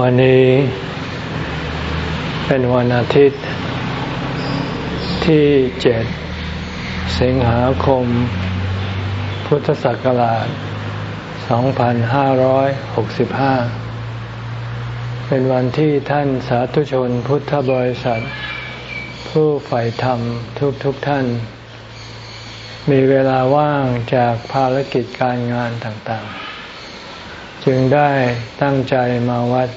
วันนี้เป็นวันอาทิตย์ที่เจ็ดสิงหาคม พุทธศักราช 2565 เป็นวันที่ท่านสาธุชนพุทธบริษัท ผู้ใฝ่ธรรมทุกทุกท่าน มีเวลาว่างจากภารกิจการงานต่างๆ จึงได้ตั้งใจมาวัด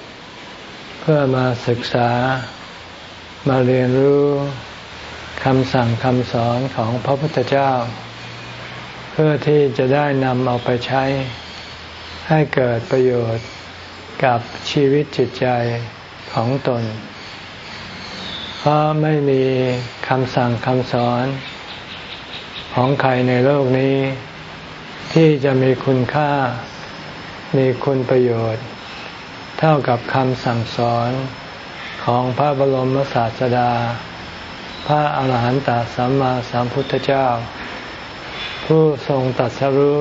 พื่อมาศึกษามาเรียนรู้คำสั่งคำสอนของพระพุทธเจ้า เพื่อที่จะได้นำเอาไปใช้ ให้เกิดประโยชน์กับชีวิตจิตใจของตน เพราะไม่มีคำสั่งคำสอนของใครในโลกนี้ ที่จะมีคุณค่ามีคุณประโยชน์ เท่ากับคำสั่งสอนของพระบรมศาสดา พระอาหารหันตสัมมาสัมพุทธเจ้า ผู้ทรงตัดสรู้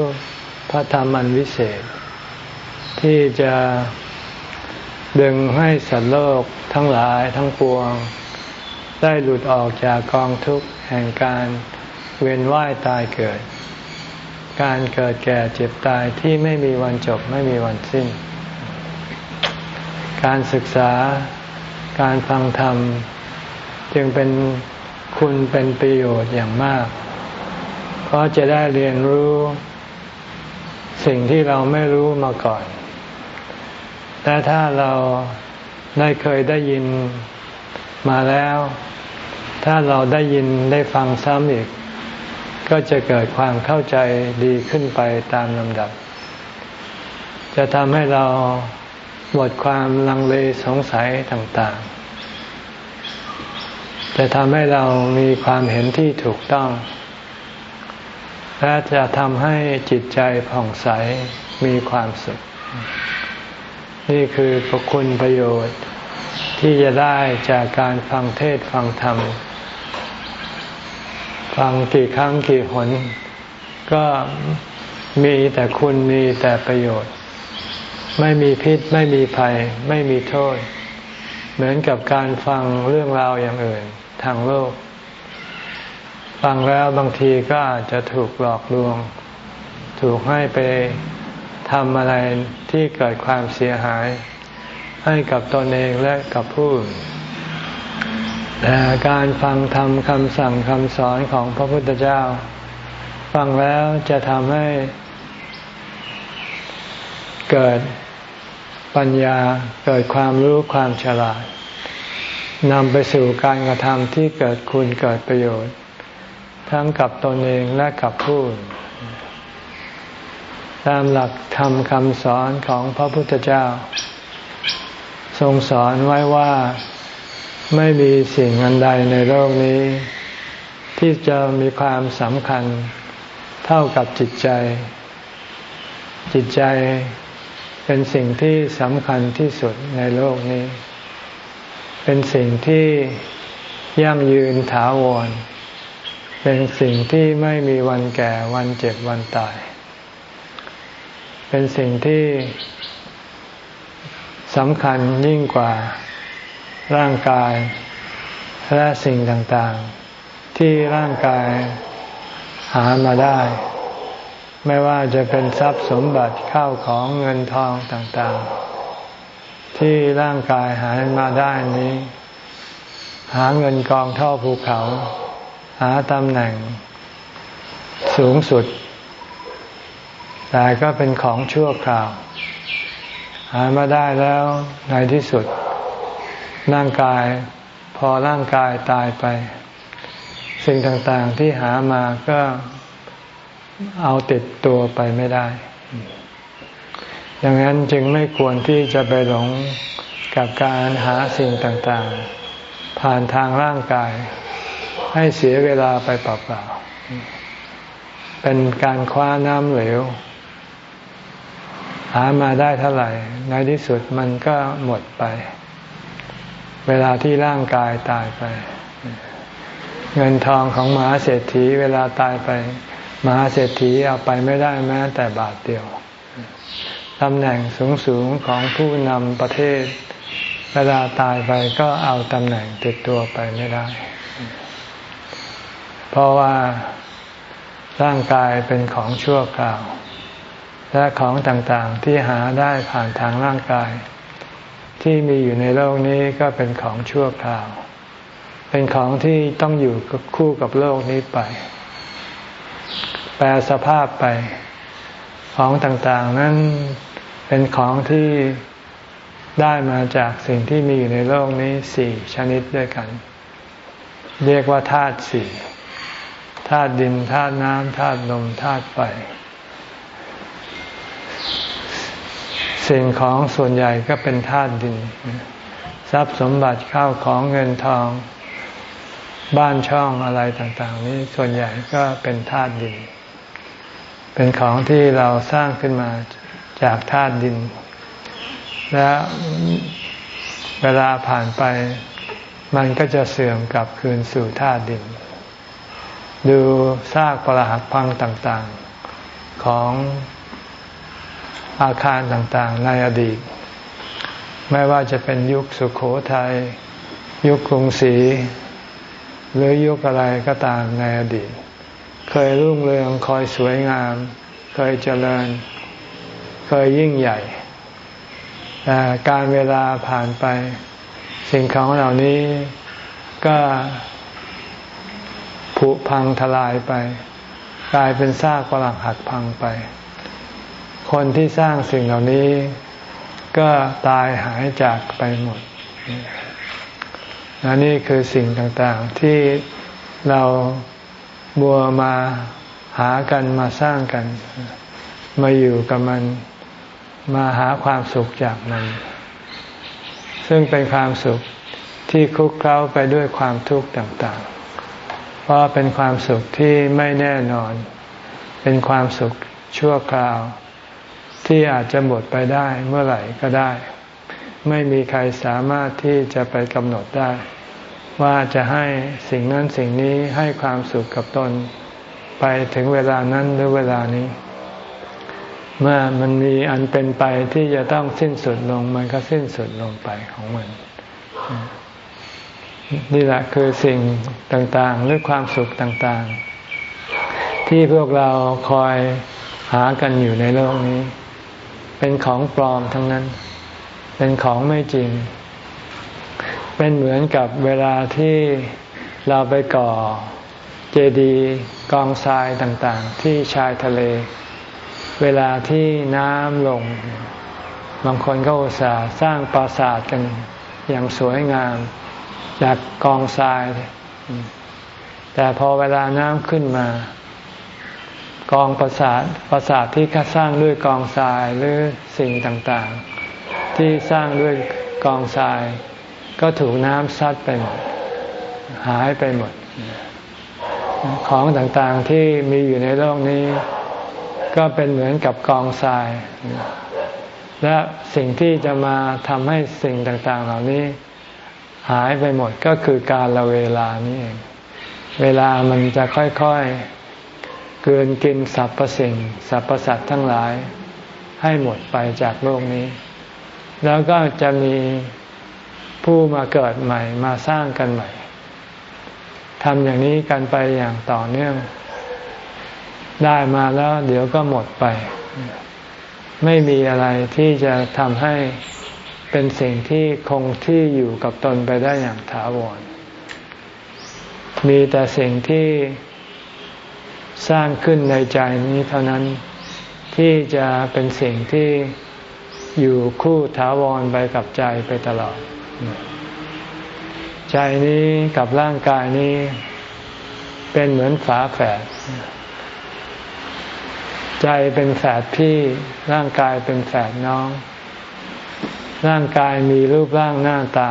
พระธรรมอันวิเศษ ที่จะดึงให้สัตว์โลกทั้งหลายทั้งปวง ได้หลุดออกจากกองทุกข์แห่งการเวียนว่ายตายเกิด การเกิดแก่เจ็บตายที่ไม่มีวันจบไม่มีวันสิ้น การศึกษา การฟังธรรม จึงเป็นคุณเป็นประโยชน์อย่างมาก เพราะจะได้เรียนรู้สิ่งที่เราไม่รู้มาก่อนแต่ถ้าเราได้เคยได้ยินมาแล้ว ถ้าเราได้ยินได้ฟังซ้ำอีก ก็จะเกิดความเข้าใจดีขึ้นไปตามลำดับ จะทำให้เรา หมดความลังเลสงสัยต่างๆ จะทำให้เรามีความเห็นที่ถูกต้อง และจะทำให้จิตใจผ่องใสมีความสุข นี่คือประคุณประโยชน์ ที่จะได้จากการฟังเทศฟังธรรม ฟังกี่ครั้งกี่หน ก็มีแต่คุณมีแต่ประโยชน์ ไม่มีพิษไม่มีภัย ไม่มีโทษ เหมือนกับการฟังเรื่องราวอย่างอื่นทางโลก ฟังแล้วบางทีก็อาจจะถูกหลอกลวง ถูกให้ไปทำอะไรที่เกิดความเสียหาย ให้กับตนเองและกับผู้อื่นแต่การฟังทำคำสั่งคำสอนของพระพุทธเจ้า ฟังแล้วจะทำให้เกิด ปัญญาเกิดความรู้ความฉลาดนำไปสู่การกระทำที่เกิดคุณเกิดประโยชน์ ทั้งกับตนเองและกับผู้ตามหลักธรรมคำสอนของพระพุทธเจ้า ทรงสอนไว้ว่าไม่มีสิ่งอันใดในโลกนี้ ที่จะมีความสำคัญเท่ากับจิตใจ จิตใจ เป็นสิ่งที่สำคัญที่สุดในโลกนี้ เป็นสิ่งที่ยั่งยืนถาวร เป็นสิ่งที่ไม่มีวันแก่วันเจ็บวันตาย เป็นสิ่งที่สำคัญยิ่งกว่าร่างกายและสิ่งต่างๆ ที่ร่างกายหามาได้ ไม่ว่าจะเป็นทรัพย์สมบัติเข้าของเงินทองต่างๆ ที่ร่างกายหามาได้นี้ หาเงินกองท่อภูเขา หาตำแหน่ง สูงสุด แต่ก็เป็นของชั่วคราว หามาได้แล้วในที่สุด ร่างกายพอร่างกายตายไป สิ่งต่างๆที่หามาก็ เอาติดตัวไปไม่ได้ ดังนั้นจึงไม่ควรที่จะไปหลงกับการหาสิ่งต่างๆ ผ่านทางร่างกาย ให้เสียเวลาไปเปล่าๆ เป็นการคว้าน้ำเหลว หามาได้เท่าไหร่ ในที่สุดมันก็หมดไป เวลาที่ร่างกายตายไป เงินทองของมหาเศรษฐีเวลาตายไป มหาเศรษฐีเอาไปไม่ได้แม้แต่บาทเดียวตำแหน่งสูงๆของผู้นำประเทศ เวลาตายไปก็เอาตำแหน่งติดตัวไปไม่ได้ เพราะว่าร่างกายเป็นของชั่วคราว และของต่างๆที่หาได้ผ่านทางร่างกาย ที่มีอยู่ในโลกนี้ก็เป็นของชั่วคราว เป็นของที่ต้องอยู่คู่กับโลกนี้ไป แปลสภาพไป ของต่างๆ นั้นเป็นของที่ได้มาจากสิ่งที่มีอยู่ในโลกนี้สี่ชนิดด้วยกัน เรียกว่าธาตุสี่ธาตุดินธาตุน้ำธาตุลมธาตุไฟสิ่งของส่วนใหญ่ก็เป็นธาตุดิน ทรัพย์สมบัติข้าวของเงินทอง บ้านช่องอะไรต่างๆ นี้ส่วนใหญ่ก็เป็นธาตุดิน เป็นของที่เราสร้างขึ้นมาจากธาตุดิน และเวลาผ่านไป มันก็จะเสื่อมกลับคืนสู่ธาตุดิน ดูซากปรักหักพังต่างๆ ของอาคารต่างๆ ในอดีต ไม่ว่าจะเป็นยุคสุขโขทยัยยุคกรุงศรีหรือยุคอะไรก็ตามในอดีต เคยรุ่งเรืองคอยสวยงาม เคยเจริญ เคยยิ่งใหญ่แต่การเวลาผ่านไป สิ่งของเหล่านี้ก็ผุพังทลายไป กลายเป็นซากปรักหักพังไป คนที่สร้างสิ่งเหล่านี้ ก็ตายหายจากไปหมดนนี่คือสิ่งต่างๆที่เรา บัวมาหากันมาสร้างกัน มาอยู่กับมันมาหาความสุขจากมัน ซึ่งเป็นความสุขที่คลุกเคล้าไปด้วยความทุกข์ต่างๆ เพราะเป็นความสุขที่ไม่แน่นอน เป็นความสุขชั่วคราว ที่อาจจะหมดไปได้เมื่อไหร่ก็ได้ ไม่มีใครสามารถที่จะไปกำหนดได้ ว่าจะให้สิ่งนั้นสิ่งนี้ให้ความสุขกับตน ไปถึงเวลานั้นหรือเวลานี้ เมื่อมันมีอันเป็นไปที่จะต้องสิ้นสุดลง มันก็สิ้นสุดลงไปของมัน นี่แหละคือสิ่งต่างๆ หรือความสุขต่างๆ ที่พวกเราคอยหากันอยู่ในโลกนี้ เป็นของปลอมทั้งนั้น เป็นของไม่จริง เป็นเหมือนกับเวลาที่เราไปก่อเจดีย์กองทรายต่างๆ ที่ชายทะเล เวลาที่น้ำลง บางคนก็อุตส่าห์สร้างปราสาทกันอย่างสวยงามจากกองทราย แต่พอเวลาน้ำขึ้นมา กองประสาทประสาทที่สร้างด้วยกองทรายหรือสิ่งต่างๆ ที่สร้างด้วยกองทราย ก็ถูกน้ำซัดไปหมดหายไปหมด ของต่างๆที่มีอยู่ในโลกนี้ ก็เป็นเหมือนกับกองทราย และสิ่งที่จะมาทำให้สิ่งต่างๆ เหล่านี้ หายไปหมดก็คือการละเวลานี่เอง เวลามันจะค่อยๆเกินกินสรรพสิ่งสรรพสัตว์ทั้งหลายให้หมดไปจากโลกนี้ แล้วก็จะมี ผู้มาเกิดใหม่มาสร้างกันใหม่ทำอย่างนี้กันไปอย่างต่อเนื่อง ได้มาแล้วเดี๋ยวก็หมดไป ไม่มีอะไรที่จะทำให้เป็นสิ่งที่คงที่อยู่กับตนไปได้อย่างถาวร มีแต่สิ่งที่สร้างขึ้นในใจนี้เท่านั้นที่จะเป็นสิ่งที่อยู่คู่ถาวรไปกับใจไปตลอด ใจนี้กับร่างกายนี้เป็นเหมือนฝาแฝด ใจเป็นแฝดพี่ร่างกายเป็นแฝดน้อง ร่างกายมีรูปร่างหน้าตา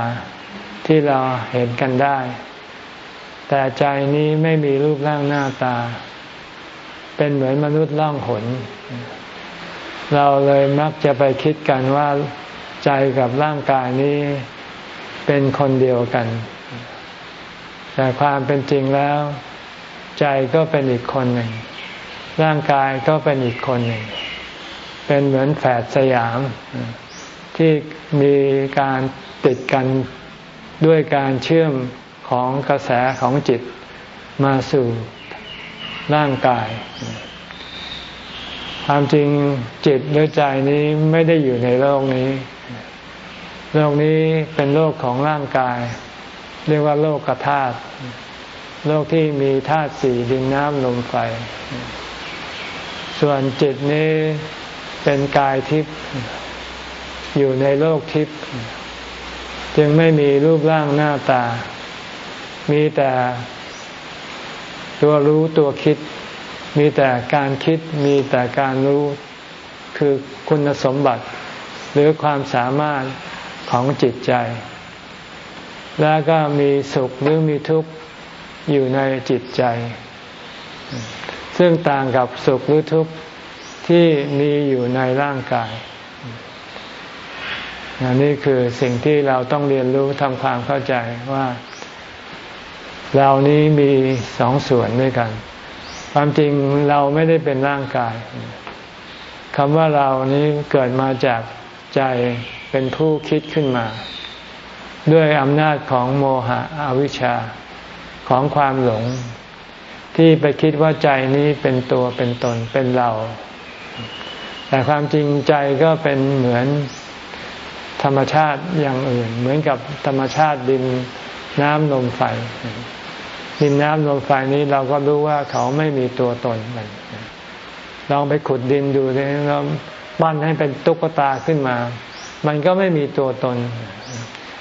ที่เราเห็นกันได้ แต่ใจนี้ไม่มีรูปร่างหน้าตา เป็นเหมือนมนุษย์ล่องหน เราเลยมักจะไปคิดกันว่า ใจกับร่างกายนี้ เป็นคนเดียวกัน แต่ความเป็นจริงแล้ว ใจก็เป็นอีกคนหนึ่ง ร่างกายก็เป็นอีกคนหนึ่ง เป็นเหมือนแฝดสยาม ที่มีการติดกันด้วยการเชื่อมของกระแสของจิตมาสู่ร่างกาย ความจริงจิตหรือใจนี้ไม่ได้อยู่ในโลกนี้ โลกนี้เป็นโลกของร่างกาย เรียกว่าโลกกธาตุโลกที่มีธาตุสี่ดินน้ำลมไฟ ส่วนจิตนี้เป็นกายทิพย์อยู่ในโลกทิพย์จึงไม่มีรูปร่างหน้าตา มีแต่ตัวรู้ตัวคิด มีแต่การคิดมีแต่การรู้คือคุณสมบัติ หรือความสามารถ ของจิตใจ แล้วก็มีสุขหรือมีทุกข์อยู่ในจิตใจ ซึ่งต่างกับสุขหรือทุกข์ที่มีอยู่ในร่างกายนี่คือสิ่งที่เราต้องเรียนรู้ทำความเข้าใจว่าเรานี้มีสองส่วนด้วยกัน ความจริงเราไม่ได้เป็นร่างกายคำว่าเรานี้เกิดมาจากใจ เป็นผู้คิดขึ้นมา ด้วยอำนาจของโมหะอวิชชาของความหลง ที่ไปคิดว่าใจนี้เป็นตัวเป็นตนเป็นเรา แต่ความจริงใจก็เป็นเหมือนธรรมชาติอย่างอื่น เหมือนกับธรรมชาติดินน้ำลมไฟดินน้ำลมไฟนี้เราก็รู้ว่าเขาไม่มีตัวตนมันลองไปขุดดินดูเลยเราปั้นให้เป็นตุ๊กตาขึ้นมา มันก็ไม่มีตัวตน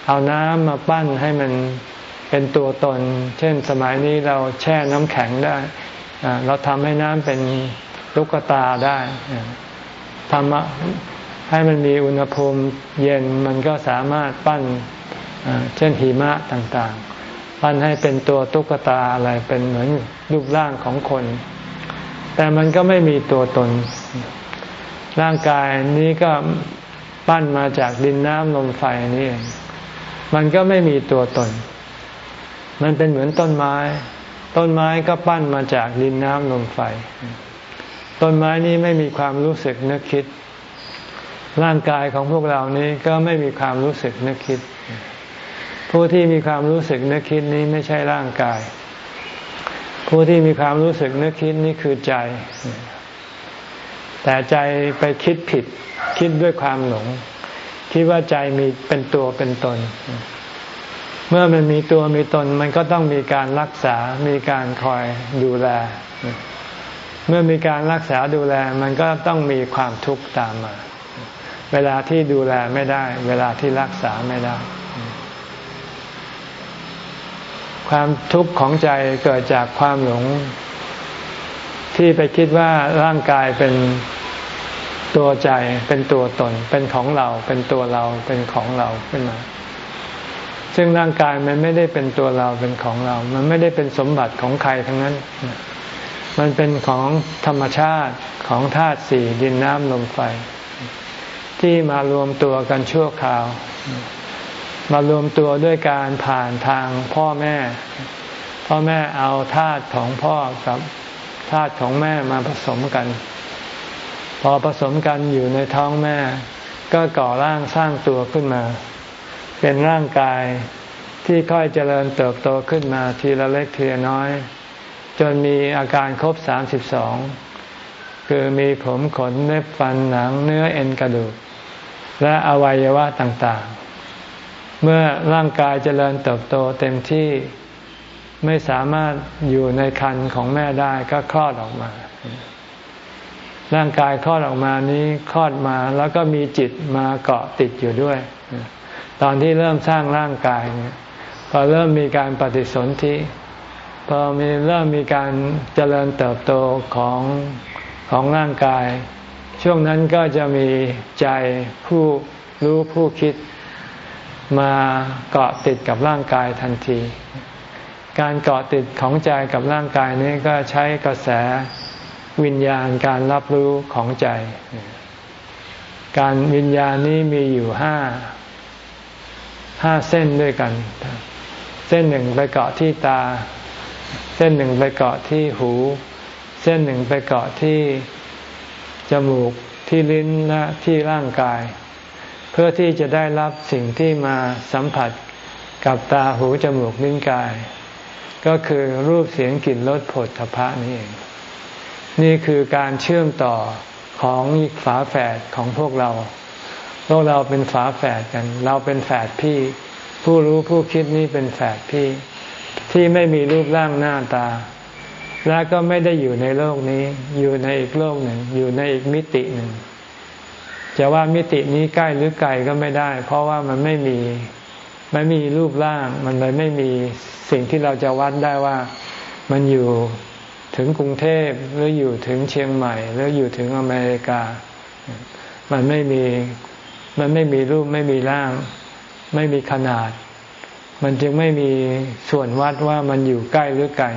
เอาน้ำมาปั้นให้มันเป็นตัวตน เช่นสมัยนี้เราแช่น้ำแข็งได้ เราทำให้น้ำเป็นตุกตาได้ทำให้มันมีอุณหภูมิเย็นมันก็สามารถปั้นเช่นหิมะต่างๆ ปั้นให้เป็นตัวตุ๊กตาอะไรเป็นเหมือนรูปร่างของคน แต่มันก็ไม่มีตัวตน ร่างกายนี้ก็ ปั้นมาจากดินน้ำลมไฟนี่เองมันก็ไม่มีตัวตน มันเป็นเหมือนต้นไม้ ต้นไม้ก็ปั้นมาจากดินน้ำลมไฟ ต้นไม้นี้ไม่มีความรู้สึกนึกคิด ร่างกายของพวกเรานี้ก็ไม่มีความรู้สึกนึกคิด ผู้ที่มีความรู้สึกนึกคิดนี้ไม่ใช่ร่างกาย ผู้ที่มีความรู้สึกนึกคิดนี้คือใจ แต่ใจไปคิดผิด คิดด้วยความหลง คิดว่าใจมีเป็นตัวเป็นตน เมื่อมันมีตัวมีตน มันก็ต้องมีการรักษา มีการคอยดูแล เมื่อมีการรักษาดูแล มันก็ต้องมีความทุกข์ตามมา เวลาที่ดูแลไม่ได้ เวลาที่รักษาไม่ได้ ความทุกข์ของใจเกิดจากความหลงที่ไปคิดว่าร่างกายเป็น ตัวใจเป็นตัวตน เป็นของเรา เป็นตัวเรา เป็นของเราขึ้นมา ซึ่งร่างกายมันไม่ได้เป็นตัวเรา เป็นของเรา มันไม่ได้เป็นสมบัติของใครทั้งนั้น มันเป็นของธรรมชาติของธาตุสี่ดินน้ำลมไฟ ที่มารวมตัวกันชั่วคราว มารวมตัวด้วยการผ่านทางพ่อแม่ พ่อแม่เอาธาตุของพ่อกับธาตุของแม่มาผสมกัน พอผสมกันอยู่ในท้องแม่ ก็ก่อร่างสร้างตัวขึ้นมา เป็นร่างกายที่ค่อยเจริญเติบโตขึ้นมาทีละเล็กทีละน้อย จนมีอาการครบสามสิบสองคือมีผมขนเล็บฟันหนังเนื้อเอ็นกระดูก และอวัยวะต่างๆ เมื่อร่างกายเจริญเติบโตเต็มที่ไม่สามารถอยู่ในคันของแม่ได้ก็คลอดออกมา ร่างกายคลอดออกมานี้คลอดมาแล้วก็มีจิตมาเกาะติดอยู่ด้วย ตอนที่เริ่มสร้างร่างกายเนี่ยพอเริ่มมีการปฏิสนธิพอมีเริ่มมีการเจริญเติบโตของของร่างกาย ช่วงนั้นก็จะมีใจผู้รู้ผู้คิดมาเกาะติดกับร่างกายทันที การเกาะติดของใจกับร่างกายนี้ก็ใช้กระแส วิญญาณการรับรู้ของใจ การวิญญาณนี้มีอยู่ห้าห้าเส้นด้วยกัน เส้นหนึ่งไปเกาะที่ตา เส้นหนึ่งไปเกาะที่หู เส้นหนึ่งไปเกาะที่จมูกที่ลิ้นและที่ร่างกาย เพื่อที่จะได้รับสิ่งที่มาสัมผัสกับตาหูจมูกลิ้นกาย ก็คือรูปเสียงกลิ่นรสผลทพะนี่เอง นี่คือการเชื่อมต่อของฝาแฝดของพวกเรา พวกเราเป็นฝาแฝดกัน เราเป็นแฝดพี่ ผู้รู้ผู้คิดนี่เป็นแฝดพี่ ที่ไม่มีรูปร่างหน้าตา และก็ไม่ได้อยู่ในโลกนี้ อยู่ในอีกโลกหนึ่ง อยู่ในอีกมิติหนึ่ง จะว่ามิตินี้ใกล้หรือไกลก็ไม่ได้ เพราะว่ามันไม่มีไม่มีรูปร่าง มันเลยไม่มีสิ่งที่เราจะวัดได้ว่ามันอยู่ ถึงกรุงเทพหรืออยู่ถึงเชียงใหม่ หรืออยู่ถึงอเมริกา มันไม่มีมันไม่มีรูปไม่มีร่าง ไม่มีขนาด มันจึงไม่มีส่วนวัดว่ามันอยู่ใกล้หรือไกล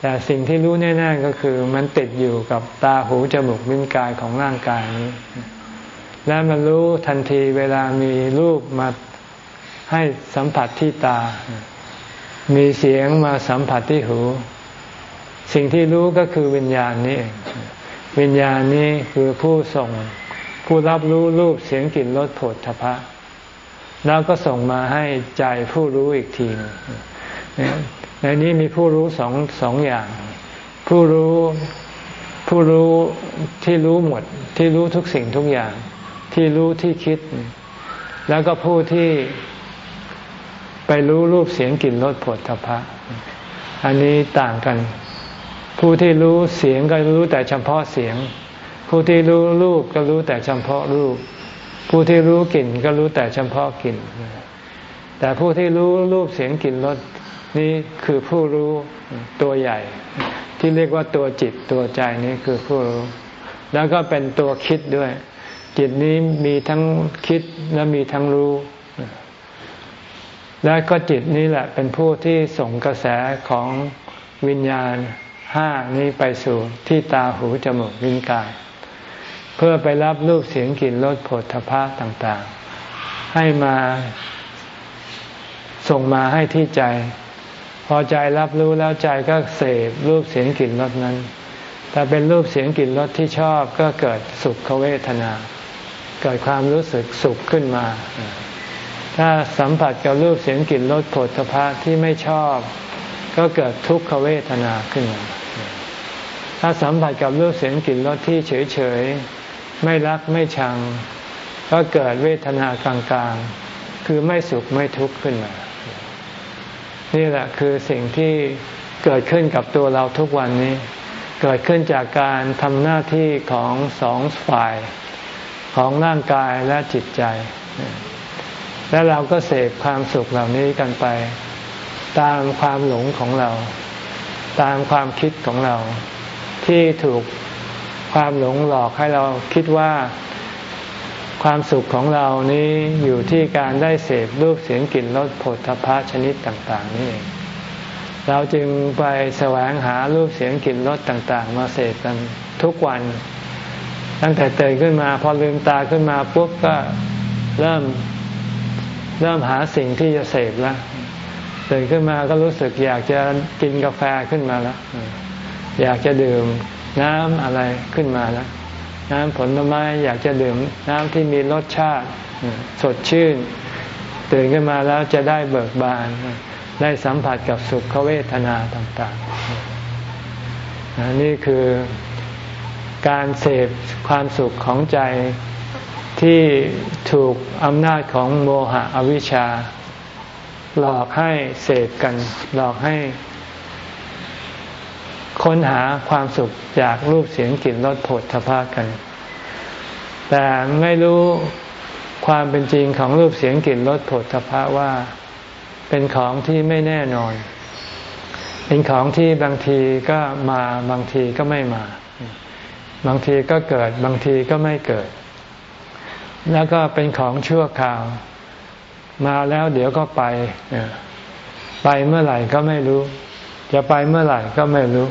แต่สิ่งที่รู้แน่ๆก็คือมันติดอยู่กับตาหูจมูกลิ้นกายของร่างกายนี้ และมันรู้ทันทีเวลามีรูปมาให้สัมผัสที่ตา มีเสียงมาสัมผัสที่หู สิ่งที่รู้ก็คือวิญญาณนี่วิญญาณนี้คือผู้ส่งผู้รับรู้รูปเสียงกลิ่นรสผลทพะ แล้วก็ส่งมาให้ใจผู้รู้อีกทีในนี้มีผู้รู้สองสองอย่าง ผู้รู้ผู้รู้ที่รู้หมด ที่รู้ทุกสิ่งทุกอย่าง ที่รู้ที่คิด แล้วก็ผู้ที่ไปรู้รูปเสียงกลิ่นรสผลทพะ อันนี้ต่างกัน ผู้ที่รู้เสียงก็รู้แต่เฉพาะเสียง ผู้ที่รู้รูปก็รู้แต่เฉพาะรูป ผู้ที่รู้กลิ่นก็รู้แต่เฉพาะกลิ่น แต่ผู้ที่รู้รูปเสียงกลิ่นรสนี่คือผู้รู้ตัวใหญ่ ที่เรียกว่าตัวจิตตัวใจนี่คือผู้รู้ แล้วก็เป็นตัวคิดด้วย จิตนี้มีทั้งคิดและมีทั้งรู้ และก็จิตนี้แหละเป็นผู้ที่ส่งกระแสของวิญญาณ ห้านี้ไปสู่ที่ตาหูจมูกลิ้นกาย เพื่อไปรับรูปเสียงกลิ่นรสผลทพะต่างๆ ให้มาส่งมาให้ที่ใจ พอใจรับรู้แล้วใจก็เสพรูปเสียงกลิ่นรสนั้นแต่เป็นรูปเสียงกลิ่นรสที่ชอบก็เกิดสุขเวทนา เกิดความรู้สึกสุขขึ้นมา ถ้าสัมผัสกับรูปเสียงกลิ่นรสผลทพะที่ไม่ชอบ ก็เกิดทุกขเวทนาขึ้นมาถ้าสัมผัสกับรูปเสียงกลิ่นรสที่เฉยๆ ไม่รักไม่ชัง ก็เกิดเวทนากลางๆ คือไม่สุขไม่ทุกข์ขึ้นมา นี่แหละคือสิ่งที่เกิดขึ้นกับตัวเราทุกวันนี้ เกิดขึ้นจากการทำหน้าที่ของสองฝ่ายของร่างกายและจิตใจ และเราก็เสพความสุขเหล่านี้กันไป ตามความหลงของเรา ตามความคิดของเรา ที่ถูกความหลงหลอกให้เราคิดว่าความสุขของเรานี้อยู่ที่การได้เสพรูปเสียงกลิ่นรสผลทพะชนิดต่าง ๆ นี่เองเราจึงไปแสวงหารูปเสียงกลิ่นรสต่าง ๆ มาเสพกันทุกวัน ตั้งแต่ตื่นขึ้นมา พอลืมตาขึ้นมาปุ๊บก็เริ่มเริ่มหาสิ่งที่จะเสพแล้ว ตื่นขึ้นมาก็รู้สึกอยากจะกินกาแฟขึ้นมาแล้ว อยากจะดื่มน้ำอะไรขึ้นมาแล้วน้ำผลไม้อยากจะดื่มน้ำที่มีรสชาติสดชื่น ตื่นขึ้นมาแล้วจะได้เบิกบาน ได้สัมผัสกับสุขเวทนาต่างๆ นี่คือการเสพความสุขของใจที่ถูกอำนาจของโมหะอวิชชา หลอกให้เสพกัน หลอกให้ ค้นหาความสุขจากรูปเสียงกลิ่นรสผลทพะกัน แต่ไม่รู้ความเป็นจริงของรูปเสียงกลิ่นรสผลทพะว่าเป็นของที่ไม่แน่นอน เป็นของที่บางทีก็มาบางทีก็ไม่มา บางทีก็เกิดบางทีก็ไม่เกิด แล้วก็เป็นของชั่วคราว มาแล้วเดี๋ยวก็ไป ไปเมื่อไหร่ก็ไม่รู้ จะไปเมื่อไหร่ก็ไม่รู้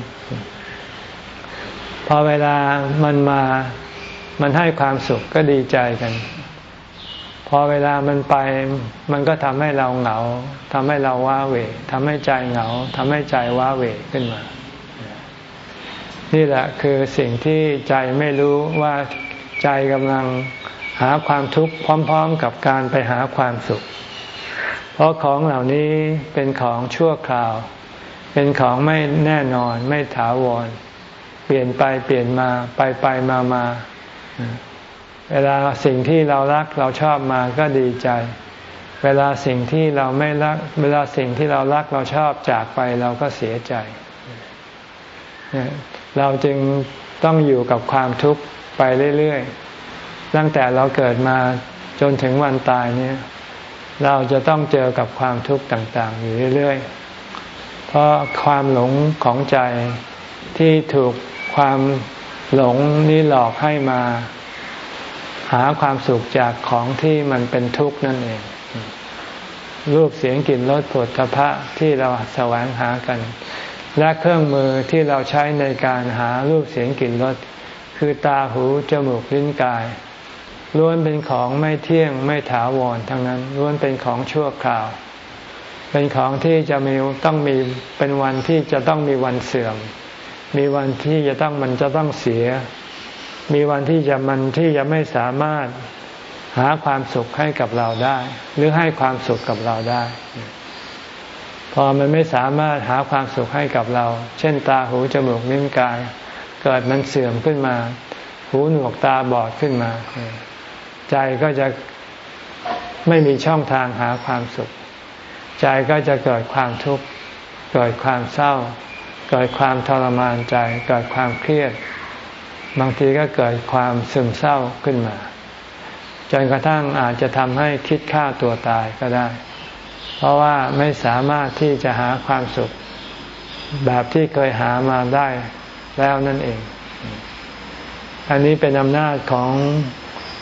พอเวลามันมา มันให้ความสุขก็ดีใจกัน พอเวลามันไป มันก็ทำให้เราเหงาทำให้เราว้าเหวทำให้ใจเหงาทำให้ใจว้าเหวขึ้นมา นี่แหละคือสิ่งที่ใจไม่รู้ว่าใจกำลัง หาความทุกข์พร้อม ๆ กับการไปหาความสุข เพราะของเหล่านี้เป็นของชั่วคราว เป็นของไม่แน่นอนไม่ถาวร เปลี่ยนไปเปลี่ยนมาไปไปมามา เวลาสิ่งที่เรารักเราชอบมาก็ดีใจ เวลาสิ่งที่เราไม่รัก เวลาสิ่งที่เรารักเราชอบจากไปเราก็เสียใจ เราจึงต้องอยู่กับความทุกข์ไปเรื่อย ๆ ตั้งแต่เราเกิดมาจนถึงวันตายเนี่ยเราจะต้องเจอกับความทุกข์ต่าง ๆ อยู่เรื่อยๆ เพราะความหลงของใจที่ถูกความหลงนี้หลอกให้มา หาความสุขจากของที่มันเป็นทุกข์นั่นเอง รูปเสียงกลิ่นรสผลพระที่เราแสวงหากัน และเครื่องมือที่เราใช้ในการหารูปเสียงกลิ่นรสคือตาหูจมูกลิ้นกาย ล้วนเป็นของไม่เที่ยงไม่ถาวรทั้งนั้นล้วนเป็นของชั่วคราว เป็นของที่จะมีต้องมีเป็นวันที่จะต้องมีวันเสื่อม มีวันที่จะต้องมันจะต้องเสีย มีวันที่จะมันที่จะไม่สามารถหาความสุขให้กับเราได้ หรือให้ความสุขกับเราได้ พอมันไม่สามารถหาความสุขให้กับเรา เช่นตาหูจมูกลิ้นกาย เกิดมันเสื่อมขึ้นมา หูหนวกตาบอดขึ้นมา ใจก็จะไม่มีช่องทางหาความสุข ใจก็จะเกิดความทุกข์เกิดความเศร้า เกิดความทรมานใจ เกิดความเครียด บางทีก็เกิดความซึมเศร้าขึ้นมา จนกระทั่งอาจจะทำให้คิดฆ่าตัวตายก็ได้ เพราะว่าไม่สามารถที่จะหาความสุข แบบที่เคยหามาได้แล้วนั่นเอง อันนี้เป็นอำนาจของ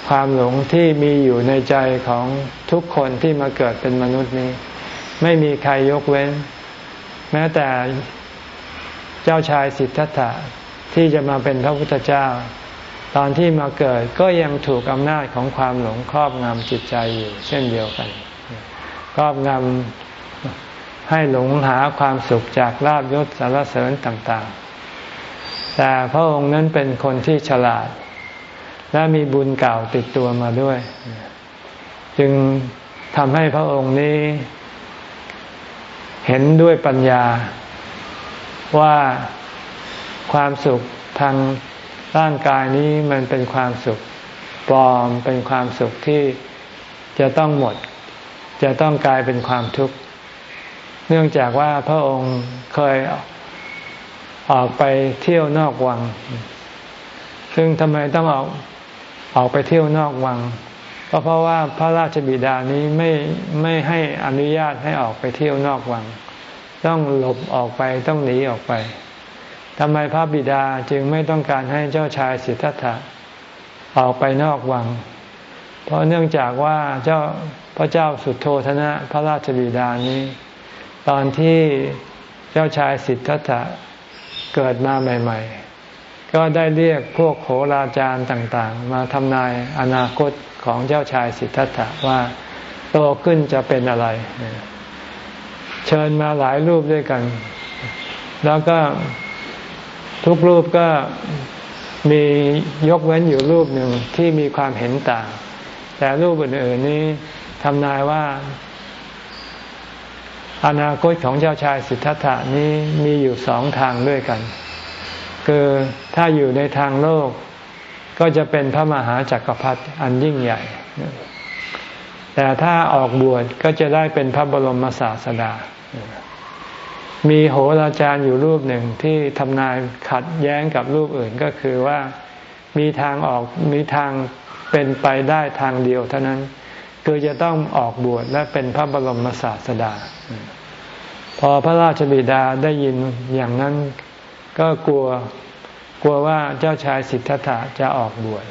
ความหลงที่มีอยู่ในใจของทุกคนที่มาเกิดเป็นมนุษย์นี้ ไม่มีใครยกเว้น แม้แต่เจ้าชายสิทธัตถะที่จะมาเป็นพระพุทธเจ้า ตอนที่มาเกิดก็ยังถูกอำนาจของความหลงครอบงำจิตใจอยู่ เช่นเดียวกัน ครอบงำให้หลงหาความสุขจากลาบยศสารเสริญต่าง ๆ แต่พระองค์นั้นเป็นคนที่ฉลาด และมีบุญเก่าติดตัวมาด้วย จึงทำให้พระองค์นี้ เห็นด้วยปัญญาว่าความสุขทางร่างกายนี้มันเป็นความสุขปลอมเป็นความสุขที่จะต้องหมด จะต้องกลายเป็นความทุกข์ เนื่องจากว่าพระองค์เคยออกไปเที่ยวนอกวัง ซึ่งทำไมต้องออก ออกไปเที่ยวนอกวังก็เพราะว่าพระราชบิดานี้ไม่ไม่ให้อนุญาตให้ออกไปเที่ยวนอกวัง ต้องหลบออกไปต้องหนีออกไปทำไมพระบิดาจึงไม่ต้องการให้เจ้าชายสิทธัตถะออกไปนอกวัง เพราะเนื่องจากว่าเจ้าพระเจ้าสุดโทธนะพระราชบิดานี้ ตอนที่เจ้าชายสิทธัตถะเกิดมาใหม่ ๆ ก็ได้เรียกพวกโหราจารย์ต่างๆ มาทำนายอนาคตของเจ้าชายสิทธัตถะว่าโตขึ้นจะเป็นอะไร เชิญมาหลายรูปด้วยกัน แล้วก็ทุกรูปก็มียกเว้นอยู่รูปหนึ่งที่มีความเห็นต่าง แต่รูปอื่นๆนี้ทำนายว่า อนาคตของเจ้าชายสิทธัตถานี้มีอยู่สองทางด้วยกัน คือถ้าอยู่ในทางโลก ก็จะเป็นพระมหาจักรพรรดิอันยิ่งใหญ่ แต่ถ้าออกบวชก็จะได้เป็นพระบรมศาสดา มีโหราจารย์อยู่รูปหนึ่งที่ทำนายขัดแย้งกับรูปอื่นก็คือว่ามีทางออกมีทางเป็นไปได้ทางเดียวเท่านั้น คือจะต้องออกบวชและเป็นพระบรมศาสดา พอพระราชบิดาได้ยินอย่างนั้น ก็กลัวกลัวว่าเจ้าชายสิทธัตถะจะออกบวช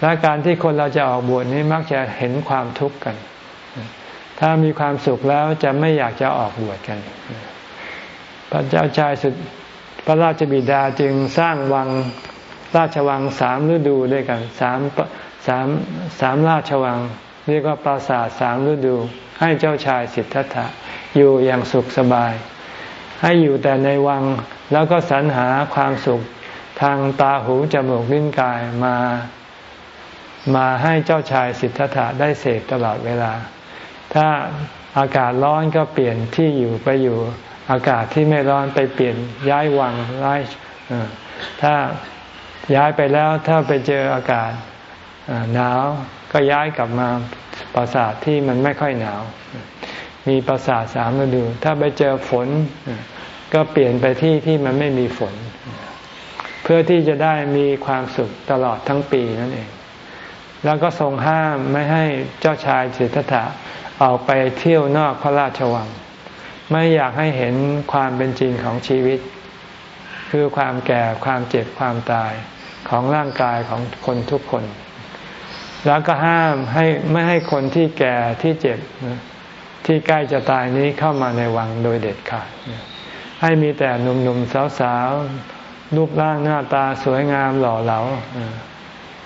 และการที่คนเราจะออกบวชนี้มักจะเห็นความทุกข์กัน ถ้ามีความสุขแล้วจะไม่อยากจะออกบวชกัน พระเจ้าชายสุดพระราชบิดาจึงสร้างวังราชวังสามฤดูด้วยกันสามสามสามราชวังเรียกว่าปราสาทสามฤดู ให้เจ้าชายสิทธัตถะอยู่อย่างสุขสบาย ให้อยู่แต่ในวัง แล้วก็สรรหาความสุขทางตาหูจมูกลิ้นกายมา มาให้เจ้าชายสิทธัตถะได้เสพตลอดเวลา ถ้าอากาศร้อนก็เปลี่ยนที่อยู่ไปอยู่ อากาศที่ไม่ร้อนไปเปลี่ยนย้ายวังย้ายถ้าย้ายไปแล้วถ้าไปเจออากาศหนาวก็ย้ายกลับมาปราสาทที่มันไม่ค่อยหนาว มีปราสาทสามฤดู ถ้าไปเจอฝน ก็เปลี่ยนไปที่ที่มันไม่มีฝน เพื่อที่จะได้มีความสุขตลอดทั้งปีนั่นเอง แล้วก็ทรงห้ามไม่ให้เจ้าชายสิทธัตถะออกไปเที่ยวนอกพระราชวัง ไม่อยากให้เห็นความเป็นจริงของชีวิต คือความแก่ความเจ็บความตายของร่างกายของคนทุกคน แล้วก็ห้ามให้ไม่ให้คนที่แก่ที่เจ็บที่ใกล้จะตายนี้เข้ามาในวังโดยเด็ดขาด ให้มีแต่หนุ่มๆสาวๆรูปร่างหน้าตาสวยงามหล่อเหลา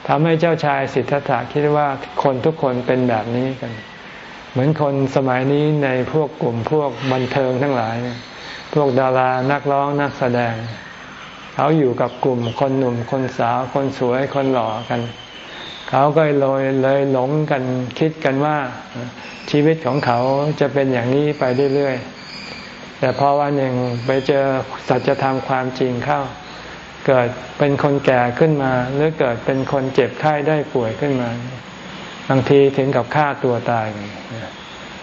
ทำให้เจ้าชายสิทธัตถะคิดว่าคนทุกคนเป็นแบบนี้กัน เหมือนคนสมัยนี้ในพวกกลุ่มพวกบันเทิงทั้งหลายพวกดารานักร้องนักแสดง เขาอยู่กับกลุ่มคนหนุ่มคนสาวคนสวยคนหล่อกัน เขาก็เลยเลยหลงกันคิดกันว่าชีวิตของเขาจะเป็นอย่างนี้ไปเรื่อยๆ แต่พอวันหนึ่งไปเจอสัจธรรมความจริงเข้า เกิดเป็นคนแก่ขึ้นมา หรือเกิดเป็นคนเจ็บไข้ได้ป่วยขึ้นมาบางทีถึงกับฆ่าตัวตาย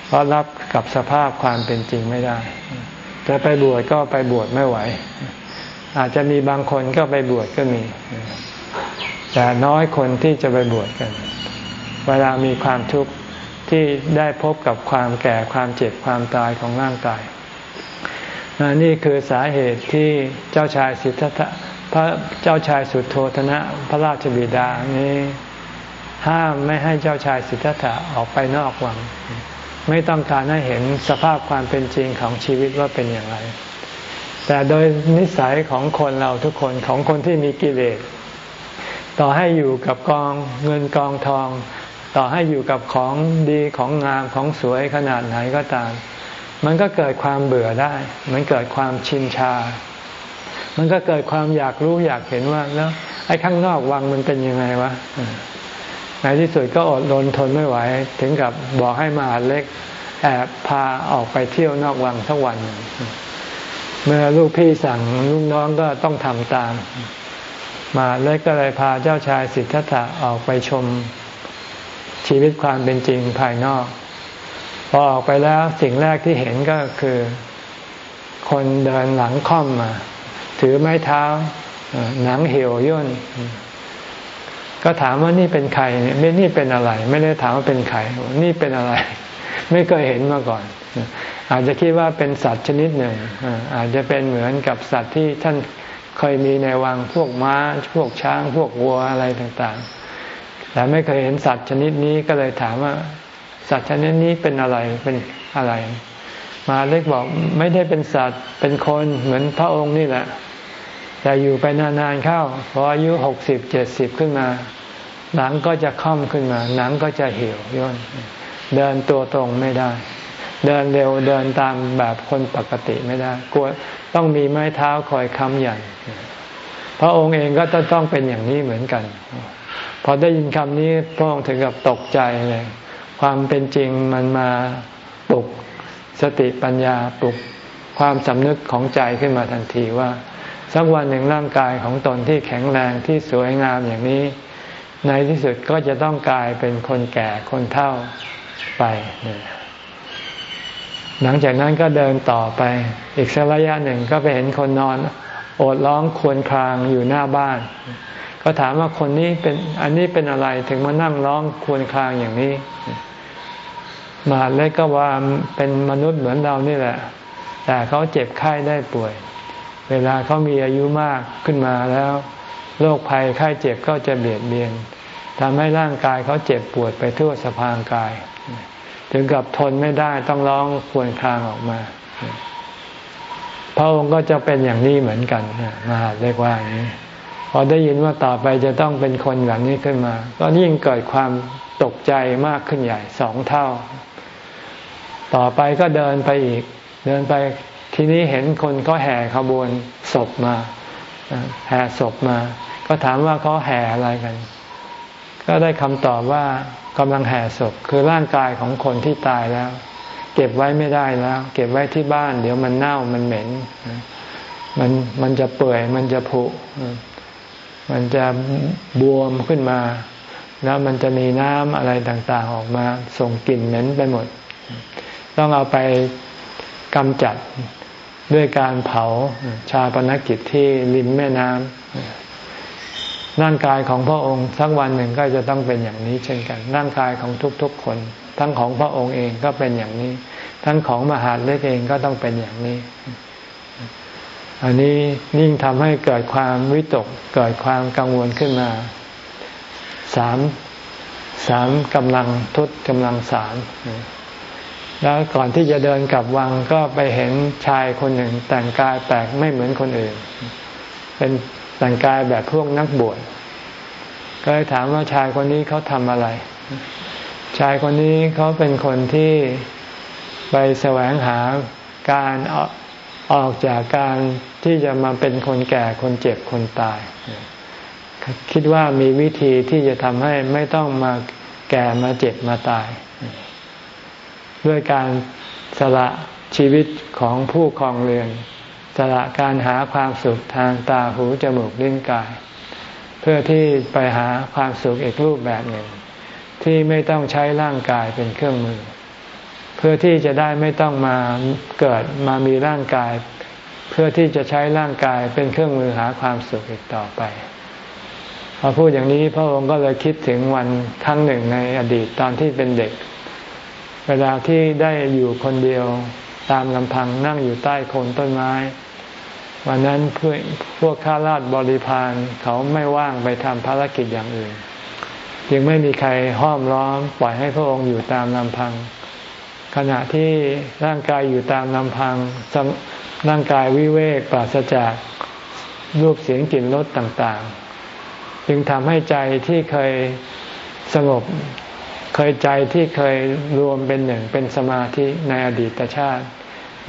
เพราะรับกับสภาพความเป็นจริงไม่ได้ จะไปบวชก็ไปบวชไม่ไหว อาจจะมีบางคนก็ไปบวชก็มี แต่น้อยคนที่จะไปบวชกัน เวลามีความทุกข์ที่ได้พบกับความแก่ความเจ็บความตายของร่างกาย นี่คือสาเหตุที่เจ้าชายสิทธัตถะพระเจ้าชายสุดโทธนะพระราชบิดานี้ห้ามไม่ให้เจ้าชายสิทธัตถะออกไปนอกวัง ไม่ต้องการให้เห็นสภาพความเป็นจริงของชีวิตว่าเป็นอย่างไร แต่โดยนิสัยของคนเราทุกคนของคนที่มีกิเลสต่อให้อยู่กับกองเงินกองทอง ต่อให้อยู่กับของดีของงามของสวยขนาดไหนก็ตาม มันก็เกิดความเบื่อได้ มันเกิดความชินชา มันก็เกิดความอยากรู้อยากเห็นว่าแล้วไอ้ข้างนอกวังมันเป็นยังไงวะในที่สุดก็อดรนทนไม่ไหว ถึงกับบอกให้มาเล็กแอบพาออกไปเที่ยวนอกวังสักวัน เมื่อลูกพี่สั่งลูกน้องก็ต้องทำตาม มาเล็กก็เลยพาเจ้าชายสิทธัตถะออกไปชมชีวิตความเป็นจริงภายนอก พอออกไปแล้วสิ่งแรกที่เห็นก็คือ คนเดินหลังค่อมมา ถือไม้เท้าหนังเหี่ยวย่น ก็ถามว่านี่เป็นใครเนี่ยไม่นี่เป็นอะไร ไม่ได้ถามว่าเป็นใครนี่เป็นอะไร ไม่เคยเห็นมาก่อน อาจจะคิดว่าเป็นสัตว์ชนิดหนึ่งอาจจะเป็นเหมือนกับสัตว์ที่ท่านเคยมีในวังพวกม้า พวกช้าง พวกวัวอะไรต่างๆ แต่ไม่เคยเห็นสัตว์ชนิดนี้ก็เลยถามว่า สัตว์ชนิดนี้เป็นอะไรเป็นอะไร มาเล็กบอกไม่ได้เป็นสัตว์เป็นคนเหมือนพระองค์นี่แหละ แต่อยู่ไปนานๆเข้าพออายุหกสิบเจ็ดสิบขึ้นมา หนังก็จะค่อมขึ้นมา หนังก็จะเหี่ยวย่นเดินตัวตรงไม่ได้ เดินเร็วเดินตามแบบคนปกติไม่ได้กลัวต้องมีไม้เท้าคอยค้ำยันพระองค์เองก็จะต้องเป็นอย่างนี้เหมือนกัน พอได้ยินคำนี้พระองค์ถึงกับตกใจเลย ความเป็นจริงมันมาปลุกสติปัญญาปลุกความสำนึกของใจขึ้นมาทันทีว่า สักวันหนึ่งร่างกายของตนที่แข็งแรงที่สวยงามอย่างนี้ ในที่สุดก็จะต้องกลายเป็นคนแก่คนเฒ่าไป หลังจากนั้นก็เดินต่อไป อีกสักระยะหนึ่งก็ไปเห็นคนนอน โอดร้องควญครางอยู่หน้าบ้าน ก็ถามว่าคนนี้เป็นอันนี้เป็นอะไรถึงมานั่งร้องควญครางอย่างนี้ มาเล็กก็ว่าเป็นมนุษย์เหมือนเรานี่แหละ แต่เขาเจ็บไข้ได้ป่วย เวลาเขามีอายุมากขึ้นมาแล้วโรคภัยไข้เจ็บก็จะเบียดเบียนทำให้ร่างกายเขาเจ็บปวดไปทั่วสะพางกาย ถึงกับทนไม่ได้ต้องร้องควนคลางออกมา พระองค์ก็จะเป็นอย่างนี้เหมือนกันมาเรียกว่าอย่างนี้ พอได้ยินว่าต่อไปจะต้องเป็นคนแบบนี้ขึ้นมา ก็ยิ่งเกิดความตกใจมากขึ้นใหญ่สองเท่า ต่อไปก็เดินไปอีก เดินไปทีนี้เห็นคนเขาแห่ขบวนศพมาแห่ศพมา ก็ถามว่าเขาแห่อะไรกัน ก็ได้คำตอบว่ากำลังแห่ศพคือร่างกายของคนที่ตายแล้ว เก็บไว้ไม่ได้แล้ว เก็บไว้ที่บ้าน เดี๋ยวมันเน่ามันเหม็น มันมันจะเปื่อยมันจะผุ มันจะบวมขึ้นมา แล้วมันจะมีน้ำอะไรต่างๆออกมาส่งกลิ่นเหม็นไปหมด ต้องเอาไปกำจัดด้วยการเผาชาปนกิจที่ริมแม่น้ำร่างกายของพระองค์สักวันหนึ่งก็จะต้องเป็นอย่างนี้เช่นกัน ร่างกายของทุกๆคน ทั้งของพระองค์เองก็เป็นอย่างนี้ ทั้งของมหาเล็กเองก็ต้องเป็นอย่างนี้ อันนี้ยิ่งทำให้เกิดความวิตกเกิดความกังวลขึ้นมาสามสามกำลังทุตกำลังสามแล้วก่อนที่จะเดินกลับวังก็ไปเห็นชายคนหนึ่ง แต่งกายแปลกไม่เหมือนคนอื่น เป็นแต่งกายแบบพวกนักบวชก็เลยถามว่าชายคนนี้เขาทำอะไร ชายคนนี้เขาเป็นคนที่ไปแสวงหาการ ออกจากการที่จะมาเป็นคนแก่คนเจ็บคนตาย คิดว่ามีวิธีที่จะทำให้ไม่ต้องมาแก่มาเจ็บมาตาย ด้วยการสละชีวิตของผู้ครองเรือน สละการหาความสุขทางตาหูจมูกลิ้นกาย เพื่อที่ไปหาความสุขอีกรูปแบบหนึ่ง ที่ไม่ต้องใช้ร่างกายเป็นเครื่องมือ เพื่อที่จะได้ไม่ต้องมาเกิดมามีร่างกาย เพื่อที่จะใช้ร่างกายเป็นเครื่องมือหาความสุขอีกต่อไปพอพูดอย่างนี้พระองค์ก็เลยคิดถึงวันครั้งหนึ่งในอดีตตอนที่เป็นเด็ก เวลาที่ได้อยู่คนเดียวตามลำพังนั่งอยู่ใต้โคนต้นไม้ วันนั้นเพื่อพวกข้าราชบริพารเขาไม่ว่างไปทำภารกิจอย่างอื่นยังไม่มีใครห้อมล้อมปล่อยให้พระองค์อยู่ตามลำพัง ขณะที่ร่างกายอยู่ตามลำพังร่างกายวิเวกปราศจากรูปเสียงกลิ่นรสต่างๆ จึงทำให้ใจที่เคยสงบเคยใจที่เคยรวมเป็นหนึ่งเป็นสมาธิในอดีตชาติ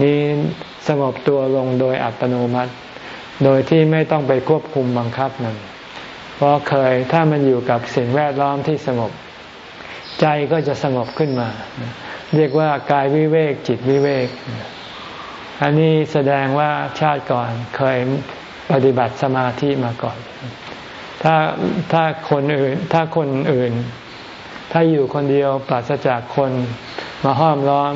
นี้สงบตัวลงโดยอัตโนมัติ โดยที่ไม่ต้องไปควบคุมบังคับมัน เพราะเคยถ้ามันอยู่กับสิ่งแวดล้อมที่สงบ ใจก็จะสงบขึ้นมา เรียกว่ากายวิเวกจิตวิเวก อันนี้แสดงว่าชาติก่อนเคยปฏิบัติสมาธิมาก่อน ถ้าถ้าคนอื่นถ้าคนอื่น ถ้าอยู่คนเดียวปราศจากคนมาห้อมล้อม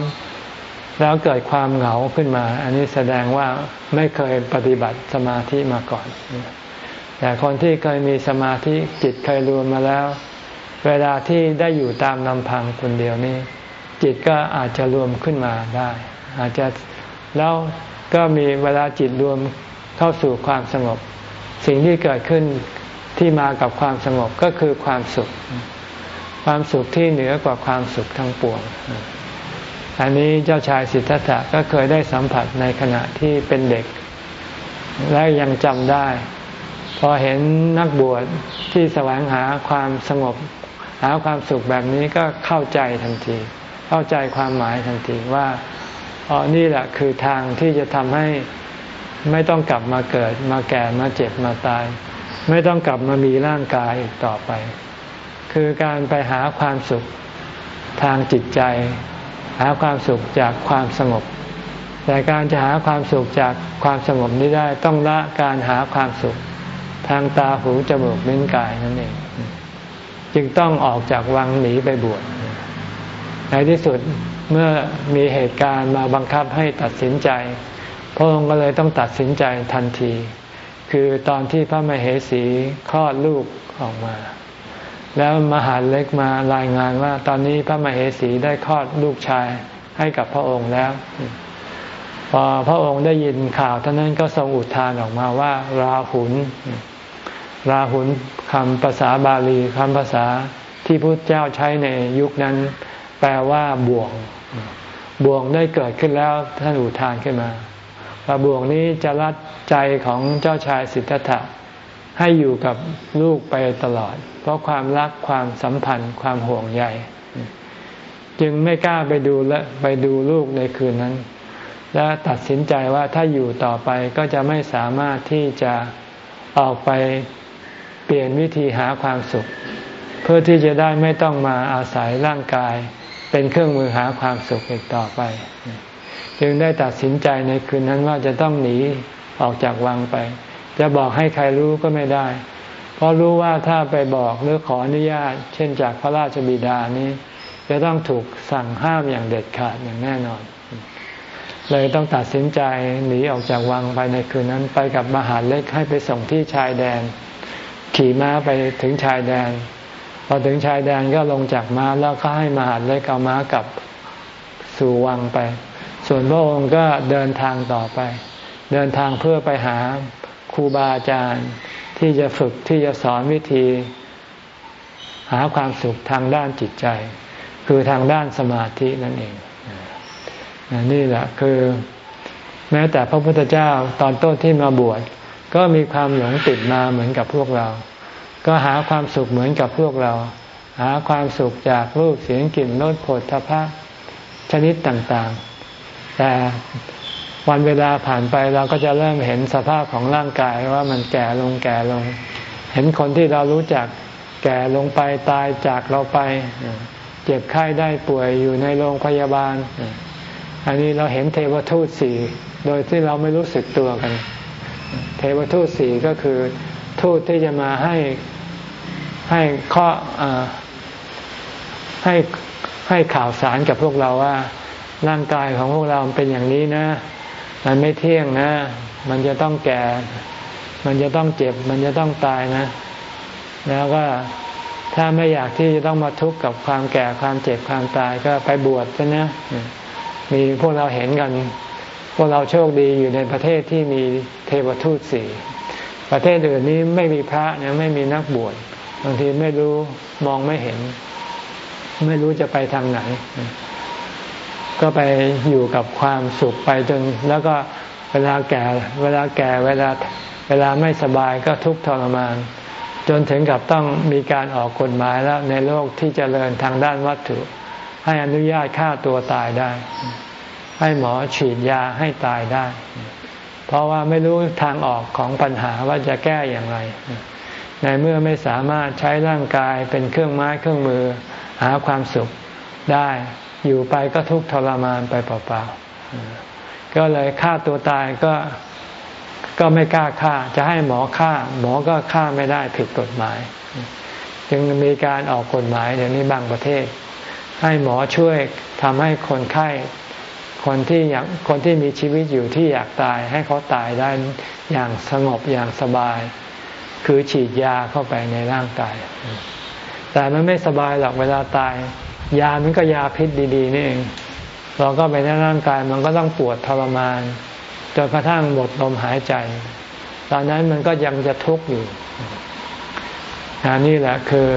แล้วเกิดความเหงาขึ้นมา อันนี้แสดงว่าไม่เคยปฏิบัติสมาธิมาก่อน แต่คนที่เคยมีสมาธิจิตเคยรวมมาแล้ว เวลาที่ได้อยู่ตามลำพังคนเดียวนี้ จิตก็อาจจะรวมขึ้นมาได้ อาจจะแล้วก็มีเวลาจิตรวมเข้าสู่ความสงบ สิ่งที่เกิดขึ้นที่มากับความสงบก็คือความสุข ความสุขที่เหนือกว่าความสุขทั้งปวง อันนี้เจ้าชายสิทธัตถะก็เคยได้สัมผัสในขณะที่เป็นเด็ก และยังจำได้ พอเห็นนักบวชที่แสวงหาความสงบ หาความสุขแบบนี้ก็เข้าใจทันที เข้าใจความหมายทันทีว่าอ๋อนี่แหละคือทางที่จะทำให้ไม่ต้องกลับมาเกิด มาแก่มาเจ็บมาตาย ไม่ต้องกลับมามีร่างกายอีกต่อไป คือการไปหาความสุขทางจิตใจ หาความสุขจากความสงบ แต่การจะหาความสุขจากความสงบนี้ได้ต้องละการหาความสุข ทางตาหูจมูกลิ้นกายนั่นเอง จึงต้องออกจากวังหนีไปบวชในที่สุดเมื่อมีเหตุการณ์มาบังคับให้ตัดสินใจ พระองค์ก็เลยต้องตัดสินใจทันที คือตอนที่พระมเหสีคลอดลูกออกมา แล้วมหาเล็กมารายงานว่า ตอนนี้พระมเหสีได้คลอดลูกชายให้กับพระองค์แล้ว พอพระองค์ได้ยินข่าวท่านนั้นก็ทรงอุทานออกมาว่า ราหุล ราหุลคำภาษาบาลีคำภาษาที่พระเจ้าใช้ในยุคนั้น แปลว่าบ่วง บ่วงได้เกิดขึ้นแล้วท่านอุทานขึ้นมาว่าบ่วงนี้จะรัดใจของเจ้าชายสิทธัตถะให้อยู่กับลูกไปตลอด เพราะความรักความสัมพันธ์ ความห่วงใยจึงไม่กล้าไปดูและไปดูลูกในคืนนั้น และตัดสินใจว่าถ้าอยู่ต่อไปก็จะไม่สามารถที่จะออกไป ปลี่ยนวิธีหาความสุข เพื่อที่จะได้ไม่ต้องมาอาศัยร่างกาย เป็นเครื่องมือหาความสุขอีกต่อไป จึงได้ตัดสินใจในคืนนั้นว่าจะต้องหนีออกจากวังไป จะบอกให้ใครรู้ก็ไม่ได้ เพราะรู้ว่าถ้าไปบอกหรือขออนุญาต เช่นจากพระราชบิดานี้ จะต้องถูกสั่งห้ามอย่างเด็ดขาดอย่างแน่นอน เลยต้องตัดสินใจหนีออกจากวังไปในคืนนั้นไปกับมหาเล็กให้ไปส่งที่ชายแดน ขี่ม้าไปถึงชายแดน พอถึงชายแดนก็ลงจากม้าแล้วก็ให้มหาเล็กเอาม้ากลับสู่วังไป ส่วนพระองค์ก็เดินทางต่อไป เดินทางเพื่อไปหาครูบาอาจารย์ที่จะฝึกที่จะสอนวิธี หาความสุขทางด้านจิตใจ คือทางด้านสมาธินั่นเองนี่แหละคือ แม้แต่พระพุทธเจ้าตอนต้นที่มาบวช ก็มีความหลงติดมาเหมือนกับพวกเรา ก็หาความสุขเหมือนกับพวกเรา หาความสุขจากรูปเสียงกลิ่นรสผลทพะชนิดต่างๆ แต่วันเวลาผ่านไปเราก็จะเริ่มเห็นสภาพของร่างกายว่ามันแก่ลงแก่ลง เห็นคนที่เรารู้จักแก่ลงไปตายจากเราไป เจ็บไข้ได้ป่วยอยู่ในโรงพยาบาล อันนี้เราเห็นเทวทูตสี่โดยที่เราไม่รู้สึกตัวกัน เทวทูตสี่ก็คือทูตที่จะมาให้ให้ข้อให้ให้ข่าวสารกับพวกเราว่า ร่างกายของพวกเราเป็นอย่างนี้นะ มันไม่เที่ยงนะ มันจะต้องแก่ มันจะต้องเจ็บ มันจะต้องตายนะ แล้วก็ถ้าไม่อยากที่จะต้องมาทุกข์กับความแก่ความเจ็บความตายก็ไปบวชซะนะ มีพวกเราเห็นกัน วกเราโชคดีอยู่ในประเทศที่มีเทวทูตสี่ประเทศอื่นนี้ไม่มีพระเนี่ยไม่มีนักบวชบางทีไม่รู้มองไม่เห็น ไม่รู้จะไปทางไหน ก็ไปอยู่กับความสุขไปจน แล้วก็เวลาแก่ เวลาแก่เวลาเวลาไม่สบายก็ทุกข์ทรมาน จนถึงกับต้องมีการออกกฎหมายแล้วในโลกที่จเจริญทางด้านวัตถุ ให้อนุญาตฆ่าตัวตายได้ ให้หมอฉีดยาให้ตายได้ เพราะว่าไม่รู้ทางออกของปัญหาว่าจะแก้อย่างไร ในเมื่อไม่สามารถใช้ร่างกายเป็นเครื่องไม้เครื่องมือ หาความสุขได้อยู่ไปก็ทุกข์ทรมานไปเปล่าๆก็เลยฆ่าตัวตายก็ก็ไม่กล้าฆ่า จะให้หมอฆ่า หมอก็ฆ่าไม่ได้ผิดกฎหมาย จึงมีการออกกฎหมายเดี๋ยวนี้บางประเทศ ให้หมอช่วยทำให้คนไข้ คนที่อยากคนที่มีชีวิตอยู่ที่อยากตายให้เขาตายได้อย่างสงบอย่างสบาย คือฉีดยาเข้าไปในร่างกาย แต่มันไม่สบายหรอกเวลาตาย ยามันก็ยาพิษดีๆนี่เองเราก็ไปในร่างกายมันก็ต้องปวดทรมานจนกระทั่งหมดลมหายใจ ตอนนั้นมันก็ยังจะทุกข์อยู่นนี่แหละคือ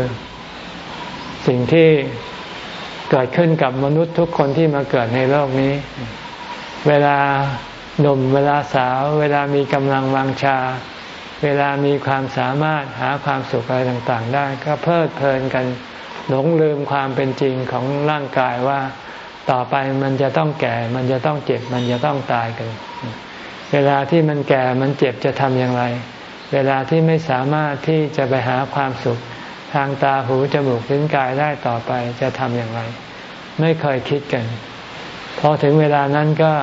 สิ่งที่ เกิดขึ้นกับมนุษย์ทุกคนที่มาเกิดในโลกนี้ เวลาหนุ่มเวลาสาว เวลามีกำลังวังชา เวลามีความสามารถหาความสุขอะไรต่างๆ ได้ ก็เพลิดเพลินกันหลงลืมความเป็นจริงของร่างกายว่า ต่อไปมันจะต้องแก่ มันจะต้องเจ็บ มันจะต้องตายกัน เวลาที่มันแก่มันเจ็บจะทำอย่างไร เวลาที่ไม่สามารถที่จะไปหาความสุข ทางตาหูจมูกลิ้นกายได้ต่อไปจะทำอย่างไร ไม่เคยคิดกัน พอถึงเวลานั้นก็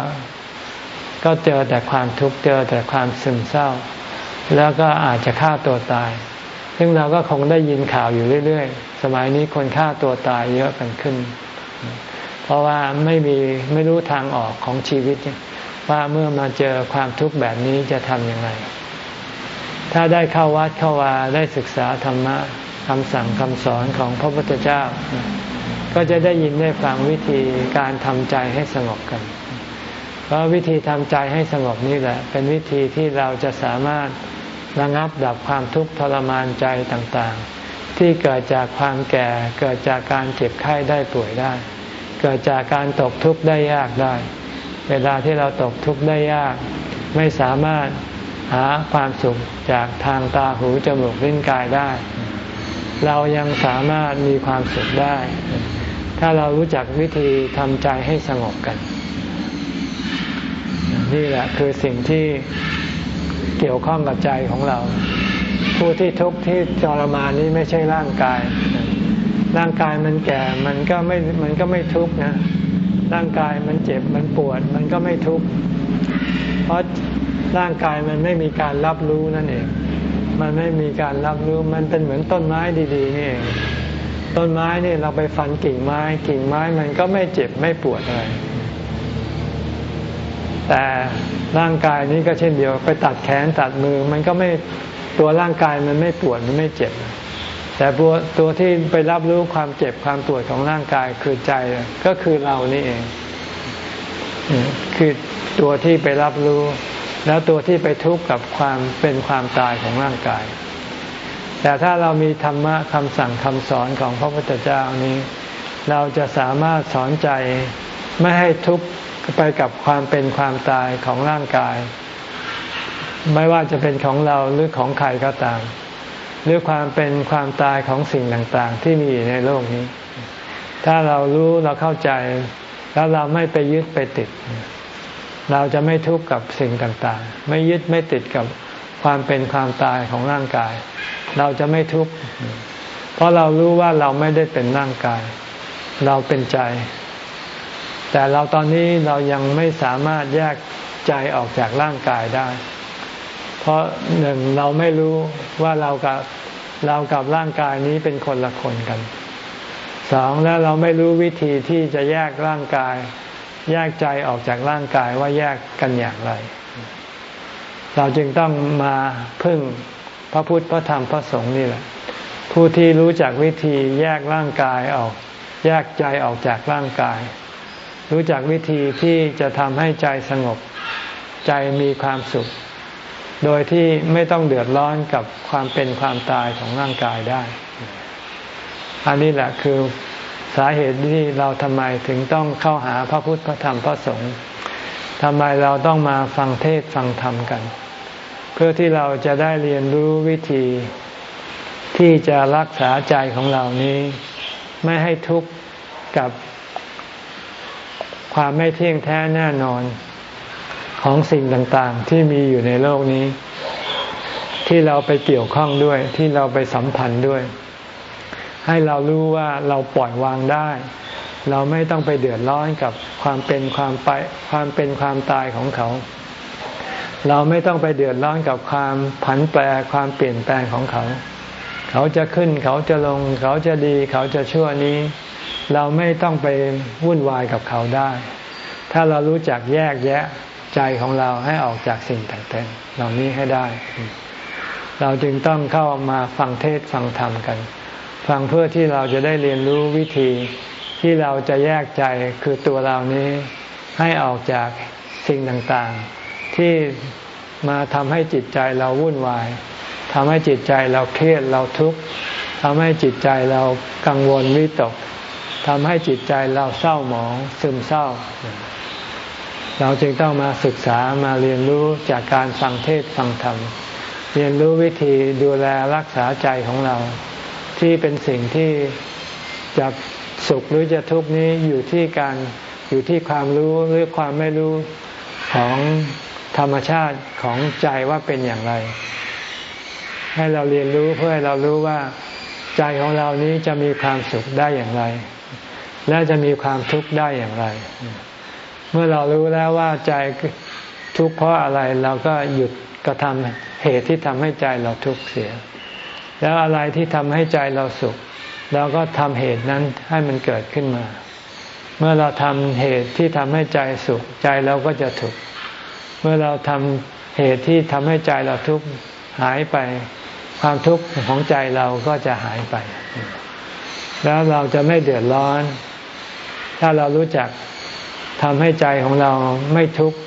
ก็เจอแต่ความทุกข์เจอแต่ความซึมเศร้า แล้วก็อาจจะฆ่าตัวตาย ซึ่งเราก็คงได้ยินข่าวอยู่เรื่อยๆ สมัยนี้คนฆ่าตัวตายเยอะกันขึ้น เพราะว่าไม่มีไม่รู้ทางออกของชีวิต ว่าเมื่อมาเจอความทุกข์แบบนี้จะทำยังไง ถ้าได้เข้าวัดเข้าวาได้ศึกษาธรรมะ คำสั่งคำสอนของพระพุทธเจ้า ก็จะได้ยินได้ฟังวิธีการทำใจให้สงบกัน เพราะวิธีทำใจให้สงบนี่แหละ เป็นวิธีที่เราจะสามารถระงับดับความทุกข์ทรมานใจต่างๆ ที่เกิดจากความแก่เกิดจากการเจ็บไข้ได้ป่วยได้ เกิดจากการตกทุกข์ได้ยากได้ เวลาที่เราตกทุกข์ได้ยาก ไม่สามารถหาความสุขจากทางตาหูจมูกลิ้นกายได้ เรายังสามารถมีความสุขได้ ถ้าเรารู้จักวิธีทำใจให้สงบกัน นี่แหละคือสิ่งที่เกี่ยวข้องกับใจของเรา ผู้ที่ทุกข์ที่ทรมานนี้ไม่ใช่ร่างกาย ร่างกายมันแก่มันก็ไม่มันก็ไม่ทุกข์นะ ร่างกายมันเจ็บมันปวด มันก็ไม่ทุกข์เพราะร่างกายมันไม่มีการรับรู้นั่นเอง มันไม่มีการรับรู้มันเป็นเหมือนต้นไม้ดีๆนี่เองต้นไม้นี่เราไปฟันกิ่งไม้ กิ่งไม้มันก็ไม่เจ็บไม่ปวดอะไรแต่ร่างกายนี้ก็เช่นเดียว ไปตัดแขนตัดมือ มันก็ไม่ตัวร่างกายมันไม่ปวดมันไม่เจ็บ แต่ตัวตัวที่ไปรับรู้ความเจ็บความปวดของร่างกายคือใจก็คือเรานี่เอง คือตัวที่ไปรับรู้ แล้วตัวที่ไปทุกข์กับความเป็นความตายของร่างกาย แต่ถ้าเรามีธรรมะคำสั่งคำสอนของพระพุทธเจ้านี้ เราจะสามารถสอนใจไม่ให้ทุกข์ไปกับความเป็นความตายของร่างกาย ไม่ว่าจะเป็นของเราหรือของใครก็ตาม หรือความเป็นความตายของสิ่งต่างๆ ที่มีในโลกนี้ ถ้าเรารู้เราเข้าใจ แล้วเราไม่ไปยึดไปติด เราจะไม่ทุกข์กับสิ่งต่างๆ ไม่ยึดไม่ติดกับความเป็นความตายของร่างกาย เราจะไม่ทุกข์เพราะเรารู้ว่าเราไม่ได้เป็นร่างกาย เราเป็นใจ แต่เราตอนนี้เรายังไม่สามารถแยกใจออกจากร่างกายได้ เพราะหนึ่งเราไม่รู้ว่าเรากับเรากับร่างกายนี้เป็นคนละคนกันสองแล้วเราไม่รู้วิธีที่จะแยกร่างกาย แยกใจออกจากร่างกายว่าแยกกันอย่างไร เราจึงต้องมาพึ่งพระพุทธพระธรรมพระสงฆ์นี่แหละ ผู้ที่รู้จักวิธีแยกร่างกายออก แยกใจออกจากร่างกาย รู้จักวิธีที่จะทำให้ใจสงบ ใจมีความสุข โดยที่ไม่ต้องเดือดร้อนกับความเป็นความตายของร่างกายได้ อันนี้แหละคือาเหตุที่เราทำไมถึงต้องเข้าหาพระพุทธพระธรรมพระสงฆ์ทำไมเราต้องมาฟังเทศฟังธรรมกัน เพื่อที่เราจะได้เรียนรู้วิธีที่จะรักษาใจของเรานี้ ไม่ให้ทุกข์กับความไม่เที่ยงแท้แน่นอนของสิ่งต่างๆ ที่มีอยู่ในโลกนี้ ที่เราไปเกี่ยวข้องด้วยที่เราไปสัมพันธ์ด้วย ให้เรารู้ว่าเราปล่อยวางได้ เราไม่ต้องไปเดือดร้อนกับความเป็นความไปความเป็นความตายของเขา เราไม่ต้องไปเดือดร้อนกับความผันแปรความเปลี่ยนแปลงของเขา เขาจะขึ้นเขาจะลง เขาจะดี เขาจะชั่วนี้ เราไม่ต้องไปวุ่นวายกับเขาได้ ถ้าเรารู้จักแยกแยะใจของเราให้ออกจากสิ่งต่างๆเหล่านี้ให้ได้ เราจึงต้องเข้ามาฟังเทศฟังธรรมกัน ฟังเพื่อที่เราจะได้เรียนรู้วิธีที่เราจะแยกใจคือตัวเรานี้ให้ออกจากสิ่งต่างๆ ที่มาทำให้จิตใจเราวุ่นวายทำให้จิตใจเราเครียดเราทุกข์ทำให้จิตใจเรากังวลวิตกทำให้จิตใจเราเศร้าหมองซึมเศร้า เราจึงต้องมาศึกษามาเรียนรู้จากการฟังเทศฟังธรรม เรียนรู้วิธีดูแลรักษาใจของเรา ที่เป็นสิ่งที่จะสุขหรือจะทุกข์นี้อยู่ที่การอยู่ที่ความรู้หรือความไม่รู้ของธรรมชาติของใจว่าเป็นอย่างไร ให้เราเรียนรู้เพื่อให้เรารู้ว่าใจของเรานี้จะมีความสุขได้อย่างไร และจะมีความทุกข์ได้อย่างไร เมื่อเรารู้แล้วว่าใจทุกข์เพราะอะไรเราก็หยุดกระทำเหตุที่ทำให้ใจเราทุกข์เสีย แล้วอะไรที่ทำให้ใจเราสุข เราก็ทำเหตุนั้นให้มันเกิดขึ้นมา เมื่อเราทำเหตุที่ทำให้ใจสุข ใจเราก็จะทุกข์เมื่อเราทำเหตุที่ทำให้ใจเราทุกข์หายไป ความทุกข์ของใจเราก็จะหายไป แล้วเราจะไม่เดือดร้อน ถ้าเรารู้จักทำให้ใจของเราไม่ทุกข์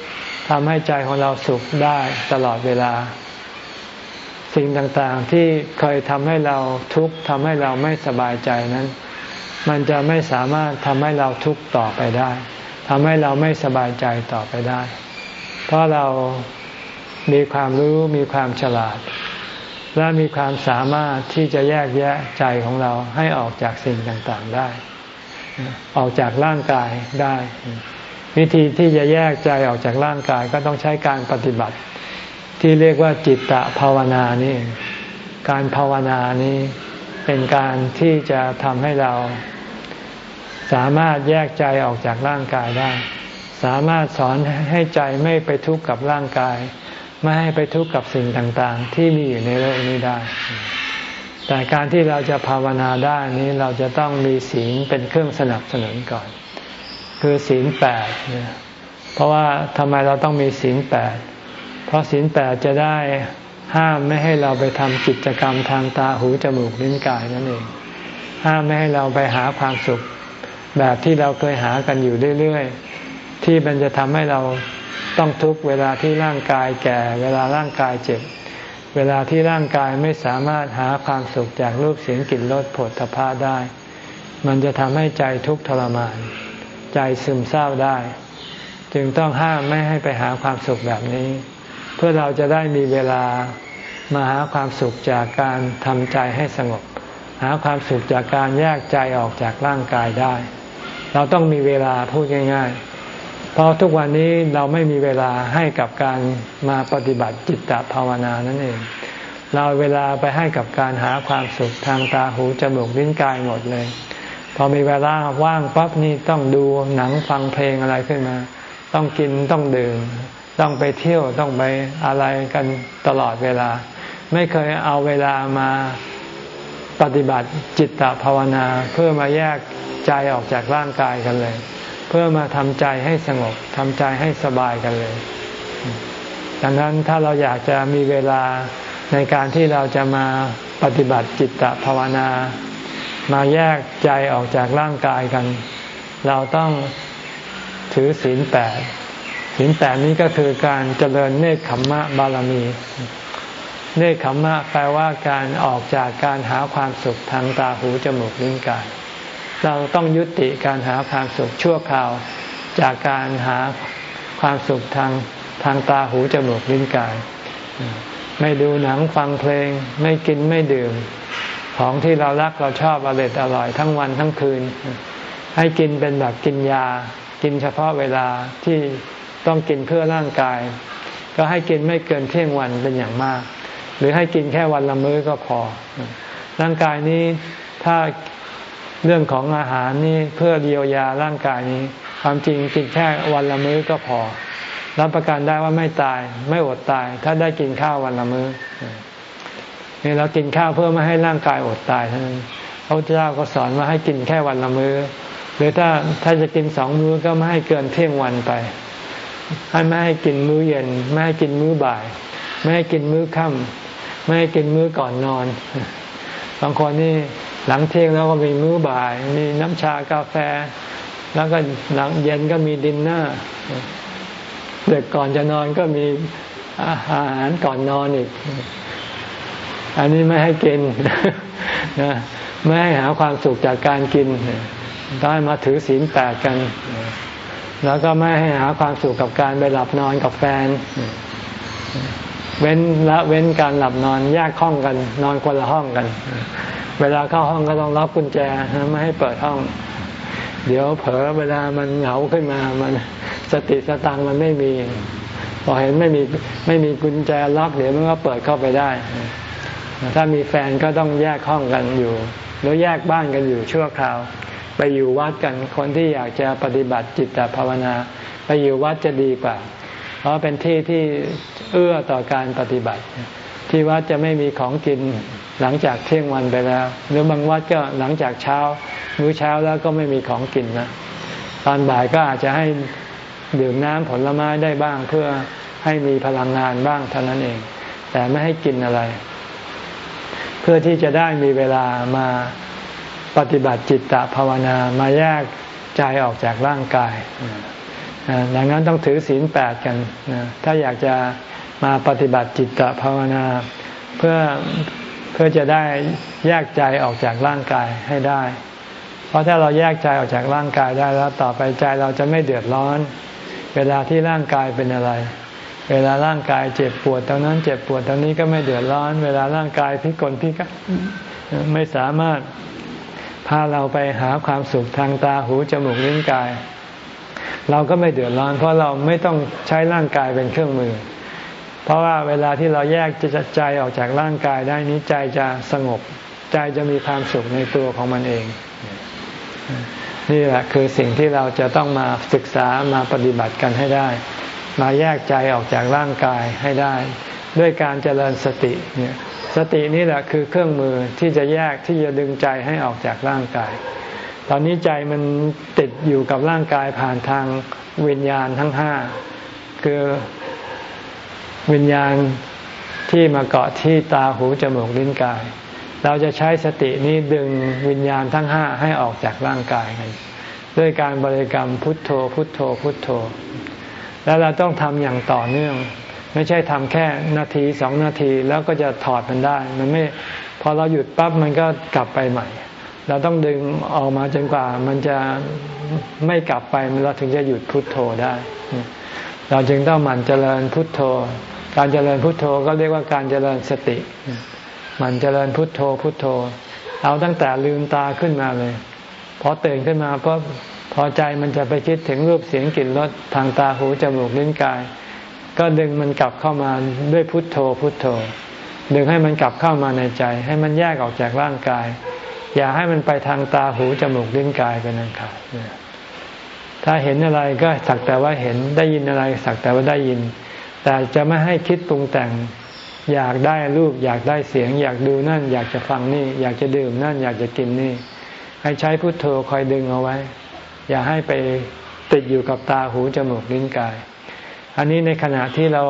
ทำให้ใจของเราสุขได้ตลอดเวลา สิ่งต่างๆที่เคยทำให้เราทุกข์ทำให้เราไม่สบายใจนั้น มันจะไม่สามารถทำให้เราทุกข์ต่อไปได้ทำให้เราไม่สบายใจต่อไปได้ เพราะเรามีความรู้มีความฉลาด และมีความสามารถที่จะแยกแยะใจของเราให้ออกจากสิ่งต่างๆได้ ออกจากร่างกายได้ วิธีที่จะแยกใจออกจากร่างกายก็ต้องใช้การปฏิบัติ ที่เรียกว่าจิตตภาวนานี่การภาวนานี้เป็นการที่จะทำให้เรา สามารถแยกใจออกจากร่างกายได้ สามารถสอนให้ใจไม่ไปทุกข์กับร่างกาย ไม่ให้ไปทุกข์กับสิ่งต่างๆ ที่มีอยู่ในโลกนี้ได้ แต่การที่เราจะภาวนาได้นี้เราจะต้องมีศีลเป็นเครื่องสนับสนุนก่อน คือศีลแปดเพราะว่าทำไมเราต้องมีศีลแปด ราะศีลแปดจะได้ห้ามไม่ให้เราไปทำกิจกรรมทางตาหูจมูกลิ้นกายนั่นเอง ห้ามไม่ให้เราไปหาความสุข แบบที่เราเคยหากันอยู่เรื่อยๆ ที่มันจะทำให้เราต้องทุกเวลาที่ร่างกายแก่ เวลาร่างกายเจ็บ เวลาที่ร่างกายไม่สามารถหาความสุขจากรูปเสียงกลิ่นรสผลทพะได้ มันจะทำให้ใจทุกข์ทรมาน ใจซึมเศร้าได้ จึงต้องห้ามไม่ให้ไปหาความสุขแบบนี้ พื่อเราจะได้มีเวลามาหาความสุขจากการทำใจให้สงบ หาความสุขจากการแยกใจออกจากร่างกายได้ เราต้องมีเวลาพูดง่าย ๆ เพราะทุกวันนี้เราไม่มีเวลาให้กับการมาปฏิบัติจิตตภาวนานั่นเอง เราเวลาไปให้กับการหาความสุขทางตาหูจมูกลิ้นกายหมดเลย พอมีเวลาว่างปั๊บนี่ต้องดูหนังฟังเพลงอะไรขึ้นมา ต้องกินต้องดื่ม ต้องไปเที่ยวต้องไปอะไรกันตลอดเวลา ไม่เคยเอาเวลามาปฏิบัติจิตตภาวนา เพื่อมาแยกใจออกจากร่างกายกันเลย เพื่อมาทำใจให้สงบทำใจให้สบายกันเลย ดังนั้นถ้าเราอยากจะมีเวลาในการที่เราจะมาปฏิบัติจิตตภาวนา มาแยกใจออกจากร่างกายกัน เราต้องถือศีลแปด ศีลแปดนี้ก็คือการเจริญเนคขมมะบารมี เนคขมมะแปลว่าการออกจากการหาความสุขทางตาหูจมูกลิ้นกาย เราต้องยุติการหาความสุขชั่วคราว จากการหาความสุขทางทางตาหูจมูกลิ้นกาย ไม่ดูหนังฟังเพลง ไม่กินไม่ดื่ม ของที่เรารักเราชอบอร่อยอร่อยทั้งวันทั้งคืน ให้กินเป็นแบบกินยา กินเฉพาะเวลาที่ ต้องกินเพื่อร่างกาย ก็ให้กินไม่เกินเที่ยงวันเป็นอย่างมาก หรือให้กินแค่วันละมื้อก็พอ ร่างกายนี้ถ้าเรื่องของอาหารนี่เพื่อเยียวยาร่างกายนี้ ความจริงกินแค่วันละมื้อก็พอ รับประกันได้ว่าไม่ตายไม่อดตาย ถ้าได้กินข้าววันละมื้อนี่เรากินข้าวเพื่อไม่ให้ร่างกายอดตายเท่านั้นพระเจ้าก็สอนว่าให้กินแค่วันละมื้อ หรือถ้าถ้าจะกินสองมื้อก็ไม่ให้เกินเที่ยงวันไป ให้ไม่ให้กินมื้อเย็น ไม่ให้กินมื้อบ่าย ไม่ให้กินมื้อค่ำไม่ให้กินมื้อก่อนนอน บางคนนี่หลังเที่ยงแล้วก็มีมื้อบ่าย มีน้ำชากาแฟ แล้วก็หลังเย็นก็มีดินเนอร์เด็กก่อนจะนอนก็มีอาหารก่อนนอนอีก อันนี้ไม่ให้กินนะไม่ให้หาความสุขจากการกินต้องมาถือศีลแปดกัน แล้วก็ไม่ให้หาความสุขกับการไปหลับนอนกับแฟน เว้นละเว้นการหลับนอนแยกห้องกัน นอนคนละห้องกัน เวลาเข้าห้องก็ต้องล็อกกุญแจไม่ให้เปิดห้อง เดี๋ยวเผลอเวลามันเหงาขึ้นมามันสติสตังมันไม่มีพอเห็นไม่มีไม่มีกุญแจล็อกเดี๋ยวมันก็เปิดเข้าไปได้ ถ้ามีแฟนก็ต้องแยกห้องกันอยู่ หรือแยกบ้านกันอยู่ชั่วคราว ไปอยู่วัดกันคนที่อยากจะปฏิบัติจิตภาวนา ไปอยู่วัดจะดีกว่า เพราะเป็นที่ที่เอื้อต่อการปฏิบัติ ที่วัดจะไม่มีของกินหลังจากเที่ยงวันไปแล้ว หรือบางวัดก็หลังจากเช้า มื้อเช้าแล้วก็ไม่มีของกินนะตอนบ่ายก็อาจจะให้ดื่มน้ำผลไม้ได้บ้างเพื่อให้มีพลังงานบ้างเท่านั้นเอง แต่ไม่ให้กินอะไร เพื่อที่จะได้มีเวลามา ปฏิบัติจิตตภาวนามาแยกใจออกจากร่างกายดังนั้นต้องถือศีลแปดกัน ถ้าอยากจะมาปฏิบัติจิตตภาวนา เพื่อเพื่อจะได้แยกใจออกจากร่างกายให้ได้ เพราะถ้าเราแยกใจออกจากร่างกายได้แล้วต่อไปใจเราจะไม่เดือดร้อน เวลาที่ร่างกายเป็นอะไร เวลาร่างกายเจ็บปวดตรงนั้น เจ็บปวดตรงนี้ก็ไม่เดือดร้อน เวลาร่างกายพิกลพิการไม่สามารถ พาเราไปหาความสุขทางตาหูจมูกลิ้นกาย เราก็ไม่เดือดร้อน เพราะเราไม่ต้องใช้ร่างกายเป็นเครื่องมือ เพราะว่าเวลาที่เราแยกใจออกจากร่างกายได้นี้ใจจะสงบ ใจใจจะมีความสุขในตัวของมันเอง นี่แหละคือสิ่งที่เราจะต้องมาศึกษามาปฏิบัติกันให้ได้ มาแยกใจออกจากร่างกายให้ได้ ด้วยการเจริญสติเนี่ย สตินี่แหละคือเครื่องมือที่จะแยกที่จะดึงใจให้ออกจากร่างกาย ตอนนี้ใจมันติดอยู่กับร่างกายผ่านทางวิญญาณทั้งห้าคือวิญญาณที่มาเกาะที่ตาหูจมูกลิ้นกาย เราจะใช้สตินี้ดึงวิญญาณทั้งห้าให้ออกจากร่างกายกันด้วยการบริกรรมพุทโธพุทโธพุทโธ แล้วเราต้องทำอย่างต่อเนื่อง ไม่ใช่ทำแค่นาทีสองนาทีแล้วก็จะถอดมันได้ มันไม่พอเราหยุดปั๊บมันก็กลับไปใหม่ เราต้องดึงออกมาจนกว่า มันจะไม่กลับไปเราถึงจะหยุดพุทโธได้ เราจึงต้องหมั่นเจริญพุทโธ การเจริญพุทโธก็เรียกว่าการเจริญสติหมั่นเจริญพุทโธพุทโธ เอาตั้งแต่ลืมตาขึ้นมาเลยพอตื่นขึ้นมาเพราะพอใจมันจะไปคิดถึงรูปเสียงกลิ่นรสทางตาหูจมูกลิ้นกาย ก็ดึงมันกลับเข้ามาด้วยพุทโธพุทโธ ดึงให้มันกลับเข้ามาในใจ ให้มันแยกออกจากร่างกาย อย่าให้มันไปทางตาหูจมูกลิ้นกายเป็นอันขาดถ้าเห็นอะไรก็สักแต่ว่าเห็นได้ยินอะไร สักแต่ว่าได้ยิน แต่จะไม่ให้คิดปรุงแต่ง อยากได้รูป อยากได้เสียง อยากดูนั่น อยากจะฟังนี่ อยากจะดื่มนั่น อยากจะกินนี่ ให้ใช้พุทโธคอยดึงเอาไว้ อย่าให้ไปติดอยู่กับตาหูจมูกลิ้นกาย อันนี้ในขณะที่เรา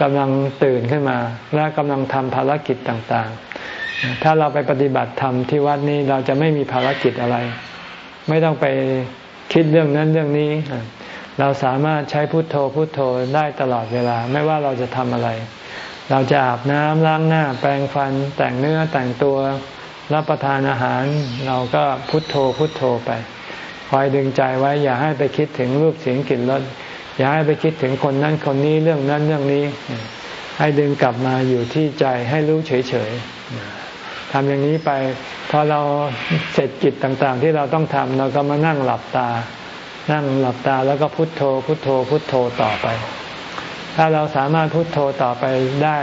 กำลังตื่นขึ้นมา และกำลังทำภารกิจต่างๆ ถ้าเราไปปฏิบัติธรรมที่วัดนี้เราจะไม่มีภารกิจอะไร ไม่ต้องไปคิดเรื่องนั้นเรื่องนี้ เราสามารถใช้พุทโธพุทโธได้ตลอดเวลา ไม่ว่าเราจะทำอะไร เราจะอาบน้ำล้างหน้า แปรงฟัน แต่งเนื้อแต่งตัว รับประทานอาหาร เราก็พุทโธพุทโธไปคอยดึงใจไว้อย่าให้ไปคิดถึงรูปเสียงกลิ่นรส อย่าให้ไปคิดถึงคนนั้นคนนี้เรื่องนั้นเรื่องนี้ ให้ดึงกลับมาอยู่ที่ใจให้รู้เฉยๆทำอย่างนี้ไปพอเราเสร็จกิจต่างๆ ที่เราต้องทำเราก็มานั่งหลับตา นั่งหลับตาแล้วก็พุทโธ พุทโธ พุทโธต่อไป ถ้าเราสามารถพุทโธต่อไปได้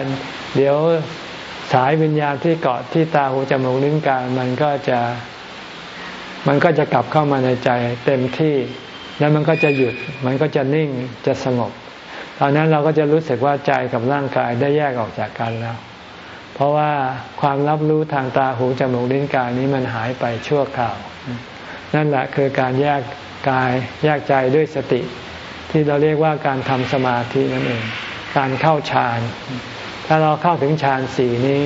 เดี๋ยวสายวิญญาณที่เกาะที่ตาหูจมูกลิ้นกายมันก็จะ มันก็จะกลับเข้ามาในใจเต็มที่ แล้วมันก็จะหยุดมันก็จะนิ่งจะสงบ ตอนนั้นเราก็จะรู้สึกว่าใจกับร่างกายได้แยกออกจากกันแล้ว เพราะว่าความรับรู้ทางตาหูจมูกลิ้นกายนี้มันหายไปชั่วคราว นั่นแหละคือการแยกกายแยกใจด้วยสติ ที่เราเรียกว่าการทำสมาธินั่นเอง การเข้าฌานถ้าเราเข้าถึงฌานสี่นี้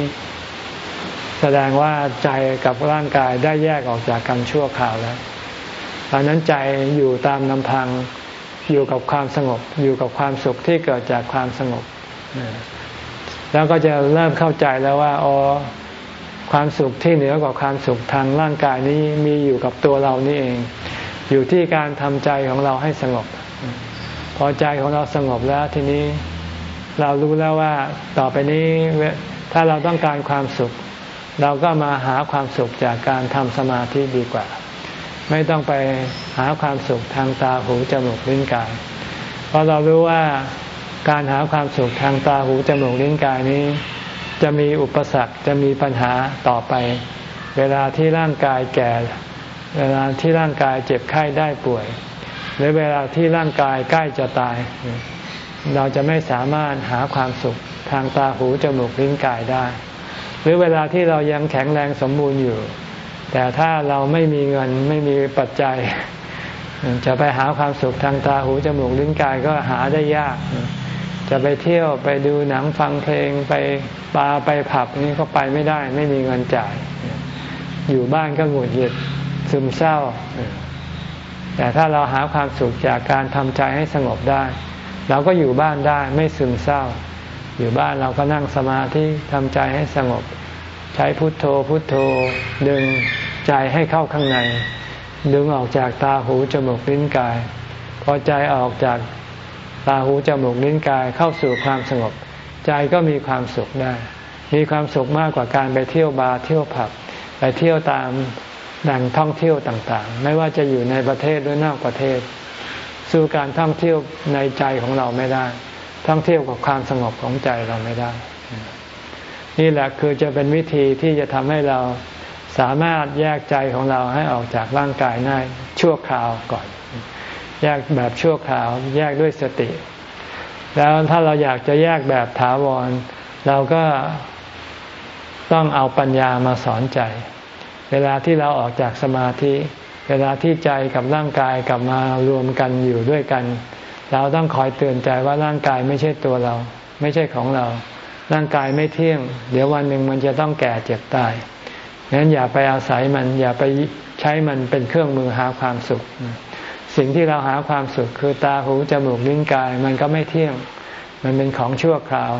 แสดงว่าใจกับร่างกายได้แยกออกจากกันชั่วคราวแล้ว ตอนนั้นใจอยู่ตามลำพังอยู่กับความสงบ อยู่กับความสุขที่เกิดจากความสงบ แล้วก็จะเริ่มเข้าใจแล้วว่าอ๋อความสุขที่เหนือกว่าความสุขทางร่างกายนี้มีอยู่กับตัวเรานี่เอง อยู่ที่การทำใจของเราให้สงบ พอใจของเราสงบแล้วทีนี้เรารู้แล้วว่าต่อไปนี้ถ้าเราต้องการความสุข เราก็มาหาความสุขจากการทำสมาธิดีกว่า ไม่ต้องไปหาความสุขทางตาหูจมูกลิ้นกาย เพราะเรารู้ว่าการหาความสุขทางตาหูจมูกลิ้นกายนี้ จะมีอุปสรรคจะมีปัญหาต่อไป เวลาที่ร่างกายแก่ เวลาที่ร่างกายเจ็บไข้ได้ป่วย หรือเวลาที่ร่างกายใกล้จะตาย เราจะไม่สามารถหาความสุขทางตาหูจมูกลิ้นกายได้ หรือเวลาที่เรายังแข็งแรงสมบูรณ์อยู่ แต่ถ้าเราไม่มีเงินไม่มีปัจจัย จะไปหาความสุขทางตาหูจมูกลิ้นกายก็หาได้ยาก จะไปเที่ยวไปดูหนังฟังเพลงไปปาไปผับนี่ก็ไปไม่ได้ ไม่มีเงินจ่าย อยู่บ้านก็หงุดหงิดซึมเศร้า แต่ถ้าเราหาความสุขจากการทำใจให้สงบได้ เราก็อยู่บ้านได้ไม่ซึมเศร้า อยู่บ้านเราก็นั่งสมาธิทำใจให้สงบ ใช้พุทโธพุทโธดึง ใจให้เข้าข้างใน ดึงออกจากตาหูจมูกลิ้นกาย พอใจออกจากตาหูจมูกลิ้นกายเข้าสู่ความสงบ ใจก็มีความสุขได้ มีความสุขมากกว่าการไปเที่ยวบาร์เที่ยวผับ ไปเที่ยวตามแหล่งท่องเที่ยวต่างๆ ไม่ว่าจะอยู่ในประเทศหรือนอกประเทศ สู่การท่องเที่ยวในใจของเราไม่ได้ ท่องเที่ยวกับความสงบของใจเราไม่ได้ นี่แหละคือจะเป็นวิธีที่จะทำให้เรา สามารถแยกใจของเราให้ออกจากร่างกายได้ชั่วคราวก่อน แยกแบบชั่วคราว แยกด้วยสติ แล้วถ้าเราอยากจะแยกแบบถาวร เราก็ต้องเอาปัญญามาสอนใจ เวลาที่เราออกจากสมาธิ เวลาที่ใจกับร่างกายกลับมารวมกันอยู่ด้วยกัน เราต้องคอยเตือนใจว่าร่างกายไม่ใช่ตัวเรา ไม่ใช่ของเรา ร่างกายไม่เที่ยง เดี๋ยววันหนึ่งมันจะต้องแก่เจ็บตาย งั้นอย่าไปอาศัยมันอย่าไปใช้มันเป็นเครื่องมือหาความสุข สิ่งที่เราหาความสุขคือตาหูจมูกลิ้นกายมันก็ไม่เที่ยง มันเป็นของชั่วคราว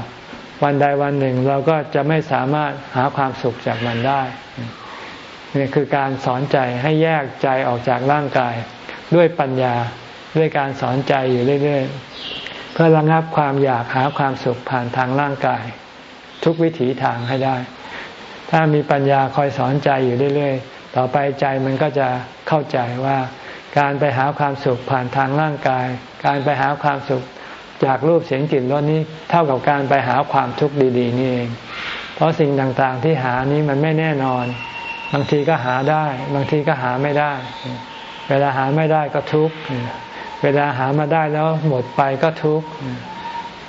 วันใดวันหนึ่งเราก็จะไม่สามารถหาความสุขจากมันได้นี่คือการสอนใจให้แยกใจออกจากร่างกาย ด้วยปัญญาด้วยการสอนใจอยู่เรื่อยๆเพื่อระงับความอยากหาความสุขผ่านทางร่างกาย ทุกวิถีทางให้ได้ ถ้ามีปัญญาคอยสอนใจอยู่เรื่อยๆ ต่อไปใจมันก็จะเข้าใจว่า การไปหาความสุขผ่านทางร่างกาย การไปหาความสุขจากรูปเสียงกลิ่นรสนี้เท่ากับการไปหาความทุกข์ดี ๆ นี่เอง เพราะสิ่งต่างๆที่หานี้มันไม่แน่นอน บางทีก็หาได้ บางทีก็หาไม่ได้ เวลาหาไม่ได้ก็ทุกข์ เวลาหามาได้แล้วหมดไปก็ทุกข์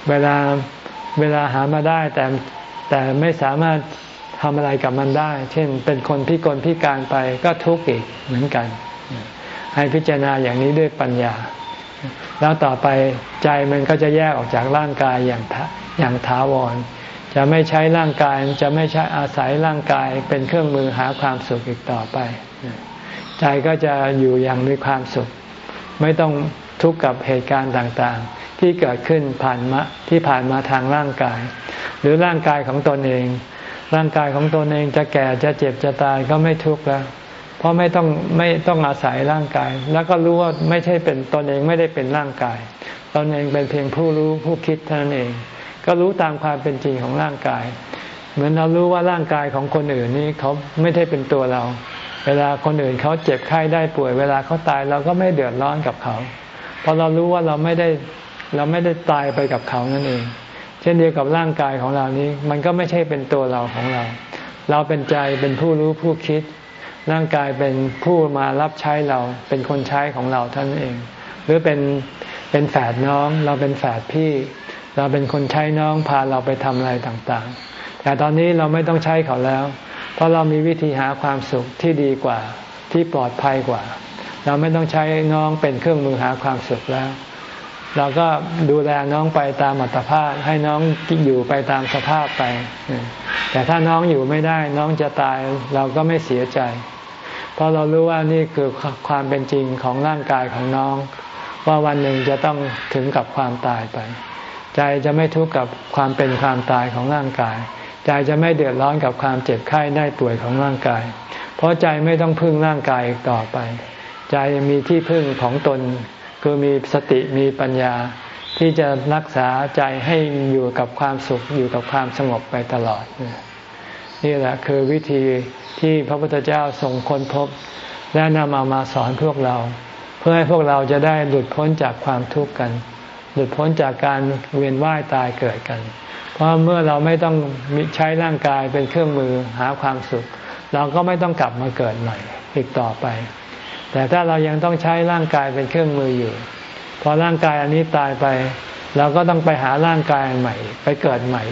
เวลาเวลาหามาได้แต่แต่ไม่สามารถ ทำอะไรกับมันได้ เช่น เป็นคนพิกลพิการไปก็ทุกข์อีกเหมือนกัน ให้พิจารณาอย่างนี้ด้วยปัญญา แล้วต่อไปใจมันก็จะแยกออกจากร่างกายอย่างอย่างถาวร จะไม่ใช้ร่างกายจะไม่ใช้อาศัยร่างกายเป็นเครื่องมือหาความสุขอีกต่อไป ใจก็จะอยู่อย่างมีความสุข ไม่ต้องทุกข์กับเหตุการณ์ต่างๆ ที่เกิดขึ้นผ่านมาที่ผ่านมาทางร่างกาย หรือร่างกายของตนเอง ร่างกายของตนเองจะแก่จะเจ็บจะตายก็ไม่ทุกข์แล้ว เพราะไม่ต้องไม่ต้องอาศัยร่างกาย แล้วก็รู้ว่าไม่ใช่เป็นตนเองไม่ได้เป็นร่างกาย ตนเองเป็นเพียงผู้รู้ผู้คิดเท่านั้นเอง ก็รู้ตามความเป็นจริงของร่างกาย เหมือนเรารู้ว่าร่างกายของคนอื่นนี่เขาไม่ได้เป็นตัวเรา เวลาคนอื่นเขาเจ็บไข้ได้ป่วย เวลาเขาตายเราก็ไม่เดือดร้อนกับเขา เพราะเรารู้ว่าเราไม่ได้เราไม่ได้ตายไปกับเขานั่นเอง เช่นเดียวกับร่างกายของเรานี้ มันก็ไม่ใช่เป็นตัวเราของเรา เราเป็นใจเป็นผู้รู้ผู้คิด ร่างกายเป็นผู้มารับใช้เรา เป็นคนใช้ของเราท่านเอง หรือเป็นเป็นแฝดน้อง เราเป็นแฝดพี่ เราเป็นคนใช้น้องพาเราไปทำอะไรต่างๆ แต่ตอนนี้เราไม่ต้องใช้เขาแล้ว เพราะเรามีวิธีหาความสุขที่ดีกว่าที่ปลอดภัยกว่า เราไม่ต้องใช้น้องเป็นเครื่องมือหาความสุขแล้ว เราก็ดูแลน้องไปตามอัตภาพให้น้องอยู่ไปตามสภาพไป แต่ถ้าน้องอยู่ไม่ได้ น้องจะตายเราก็ไม่เสียใจ เพราะเรารู้ว่านี่คือความเป็นจริงของร่างกายของน้อง ว่าวันหนึ่งจะต้องถึงกับความตายไป ใจจะไม่ทุกข์กับความเป็นความตายของร่างกาย ใจจะไม่เดือดร้อนกับความเจ็บไข้ได้ป่วยของร่างกาย เพราะใจไม่ต้องพึ่งร่างกายอีกต่อไป ใจมีที่พึ่งของตน คือมีสติมีปัญญาที่จะรักษาใจให้อยู่กับความสุขอยู่กับความสงบไปตลอด นี่แหละคือวิธีที่พระพุทธเจ้าทรงค้นพบ และนำเอามาสอนพวกเรา เพื่อให้พวกเราจะได้หลุดพ้นจากความทุกข์กัน หลุดพ้นจากการเวียนว่ายตายเกิดกัน เพราะเมื่อเราไม่ต้องใช้ร่างกายเป็นเครื่องมือหาความสุข เราก็ไม่ต้องกลับมาเกิดใหม่อีกต่อไป แต่ถ้าเรายังต้องใช้ร่างกายเป็นเครื่องมืออยู่ พอร่างกายอันนี้ตายไป เราก็ต้องไปหาร่างกายใหม่ ไปเกิดใหม่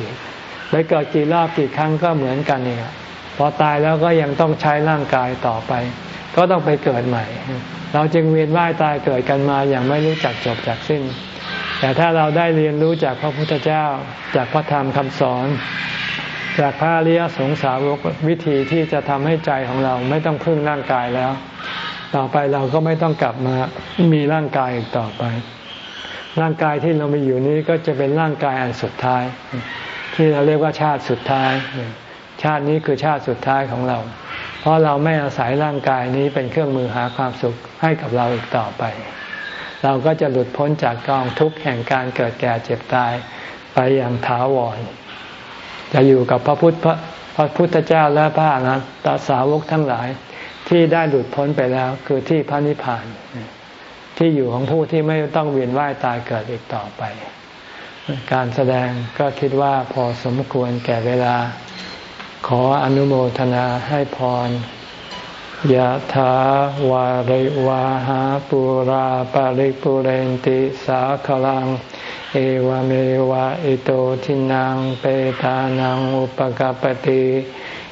ไปเกิดกี่รอบกี่ครั้งก็เหมือนกันเองพอตายแล้วก็ยังต้องใช้ร่างกายต่อไป ก็ต้องไปเกิดใหม่ เราจึงเวียนว่ายตายเกิดกันมาอย่างไม่รู้จักจบจากสิ้น แต่ถ้าเราได้เรียนรู้จากพระพุทธเจ้า จากพระธรรมคำสอน จากพระอริยสงสาวกวิธีที่จะทำให้ใจของเราไม่ต้องพึ่งร่างกายแล้ว ต่อไปเราก็ไม่ต้องกลับมามีร่างกายอีกต่อไป ร่างกายที่เรามีอยู่นี้ก็จะเป็นร่างกายอันสุดท้าย ที่เราเรียกว่าชาติสุดท้าย ชาตินี้คือชาติสุดท้ายของเรา เพราะเราไม่อาศัยร่างกายนี้เป็นเครื่องมือหาความสุขให้กับเราอีกต่อไป เราก็จะหลุดพ้นจากกองทุกข์แห่งการเกิดแก่เจ็บตายไปอย่างถาวร จะอยู่กับพระพุทธพระพุทธเจ้าและพระอรหันตสาวกทั้งหลาย ที่ได้หลุดพ้นไปแล้ว คือที่พระนิพพาน ที่อยู่ของผู้ที่ไม่ต้องเวียนว่ายตายเกิดอีกต่อไป การแสดงก็คิดว่าพอสมควรแก่เวลา ขออนุโมทนาให้พรยะถาวาริวะหาปูราปะริปูเรนติสาคะรัง เอวะเมวะอิโตทินนังเปตานังอุปะกัปปะติ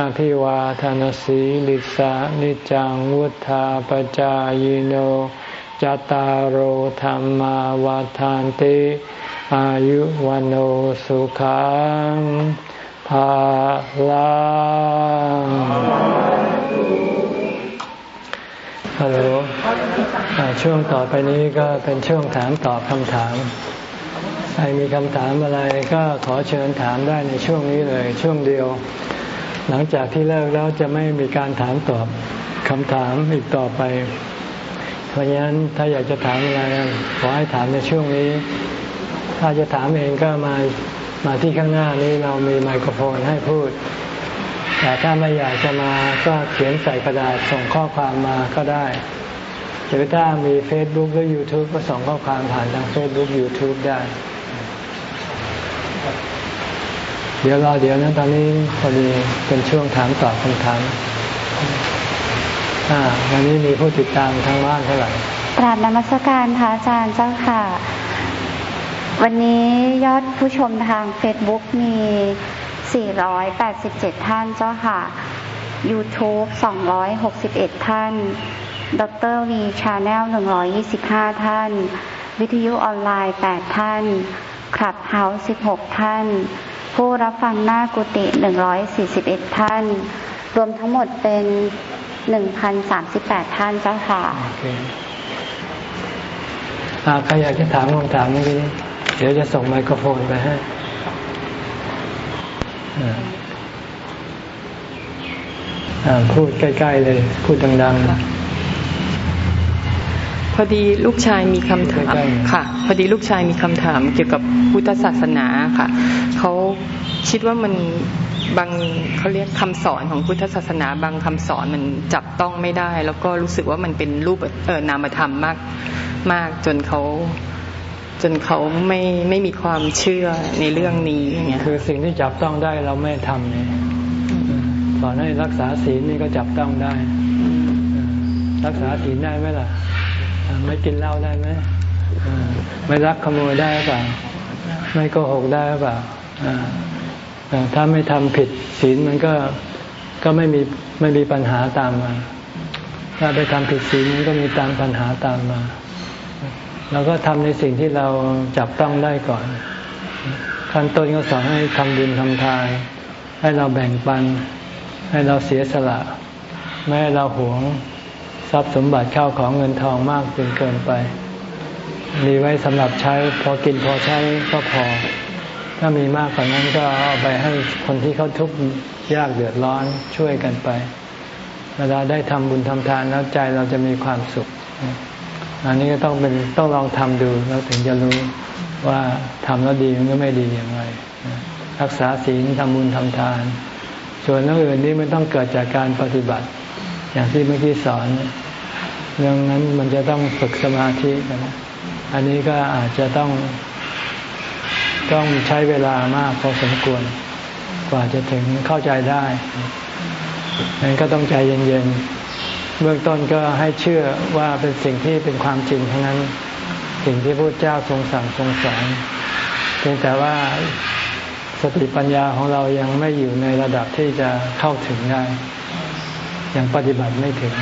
อภิวาทานสีลิสานิจังวุธาปจายโนจตารโหธรรมวาทานติอายุวันโอสุขังภาลังฮัลโหลช่วงต่อไปนี้ก็เป็นช่วงถามตอบคำถาม ใครมีคำถามอะไรก็ขอเชิญถามได้ในช่วงนี้เลยช่วงเดียว หลังจากที่เลิกแล้วจะไม่มีการถามตอบคำถามอีกต่อไป เพราะฉะนั้นถ้าอยากจะถามอะไรขอให้ถามในช่วงนี้ ถ้าจะถามเองก็มามาที่ข้างหน้านี้เรามีไมโครโฟนให้พูด แต่ถ้าไม่อยากจะมาก็เขียนใส่กระดาษส่งข้อความมาก็ได้ หรือถ้ามี Facebook หรือ YouTube ก็ส่งข้อความผ่านทาง Facebook YouTube ได้ เดี๋ยวรอเดี๋ยวนะตอนนี้พอดีเป็นช่วงถามตอบคำถามอ่าวันนี้มีผู้ติดตามทางบ้านเท่าไหร่กราบนมัสการพระอาจารย์เจ้าค่ะ วันนี้ยอดผู้ชมทางเฟซบุ๊กมี 487 ท่านเจ้าค่ะ YouTube 261 ท่านดร.วี channel 125 ท่าน วิทยุออนไลน์ 8 ท่านคลับเฮาส์16 ท่าน ผู้รับฟังหน้ากุฏิหนึ่งร้อยสี่สิบเอ็ดท่าน รวมทั้งหมดเป็นหนึ่งพันสามสิบแปดท่านเจ้าค่ะใครอยากจะถามคำถามเมื่อกี้เดี๋ยวจะส่งไมโครโฟนไปให้พูดใกล้ ๆ เลย พูดดัง ๆ พอดีลูกชายมีคำถามค่ะ พอดีลูกชายมีคำถามเกี่ยวกับพุทธศาสนาค่ะเขาคิดว่ามันบางเขาเรียกคำสอนของพุทธศาสนา บางคำสอนมันจับต้องไม่ได้ แล้วก็รู้สึกว่ามันเป็นรูปเออนามธรรมมากมากจนเขาจนเขาไม่ไม่มีความเชื่อในเรื่องนี้อย่างเงี้ยคือสิ่งที่จับต้องได้เราไม่ทำเนี่ยสอนให้รักษาศีลนี่ก็จับต้องได้ รักษาศีลได้ไหมล่ะ ไม่กินเหล้าได้ไหมไม่รักขโมยได้หรือเปล่า ไม่โกหกได้หรือเปล่าถ้าไม่ทำผิดศีลมันก็ก็ไม่มีไม่มีปัญหาตามมา ถ้าไปทำผิดศีลมันก็มีตามปัญหาตามมาเราก็ทำในสิ่งที่เราจับต้องได้ก่อนขั้นต้นก็สอนให้ทำบุญทำทานให้เราแบ่งปัน ให้เราเสียสละ ไม่ให้เราหวง ทรัพย์สมบัติเข้าของเงินทองมากจนเกินไป มีไว้สำหรับใช้พอกินพอใช้ก็พอ ถ้ามีมากกว่านั้นก็เอาไปให้คนที่เขาทุกข์ยากเดือดร้อนช่วยกันไป เวลาได้ทำบุญทำทานแล้วใจเราจะมีความสุข อันนี้ก็ต้องเป็นต้องลองทำดูแล้วถึงจะรู้ว่าทำแล้วดีมันก็ไม่ดีอย่างไร รักษาศีลทำบุญทำทาน ส่วนเรื่องอื่นนี้ไม่ต้องเกิดจากการปฏิบัติ อย่างที่เมื่อกี้สอน เรื่องนั้นมันจะต้องฝึกสมาธิกันอันนี้ก็อาจจะต้อง ต้องใช้เวลามากพอสมควร กว่าจะถึงเข้าใจได้นั้นก็ต้องใจเย็นๆ เบื้องต้นก็ให้เชื่อว่าเป็นสิ่งที่เป็นความจริงทั้งนั้น สิ่งที่พระเจ้าทรงสั่งทรงสอนเพียงแต่ว่าสติปัญญาของเรายังไม่อยู่ในระดับที่จะเข้าถึงได้ ยังปฏิบัติไม่ถึง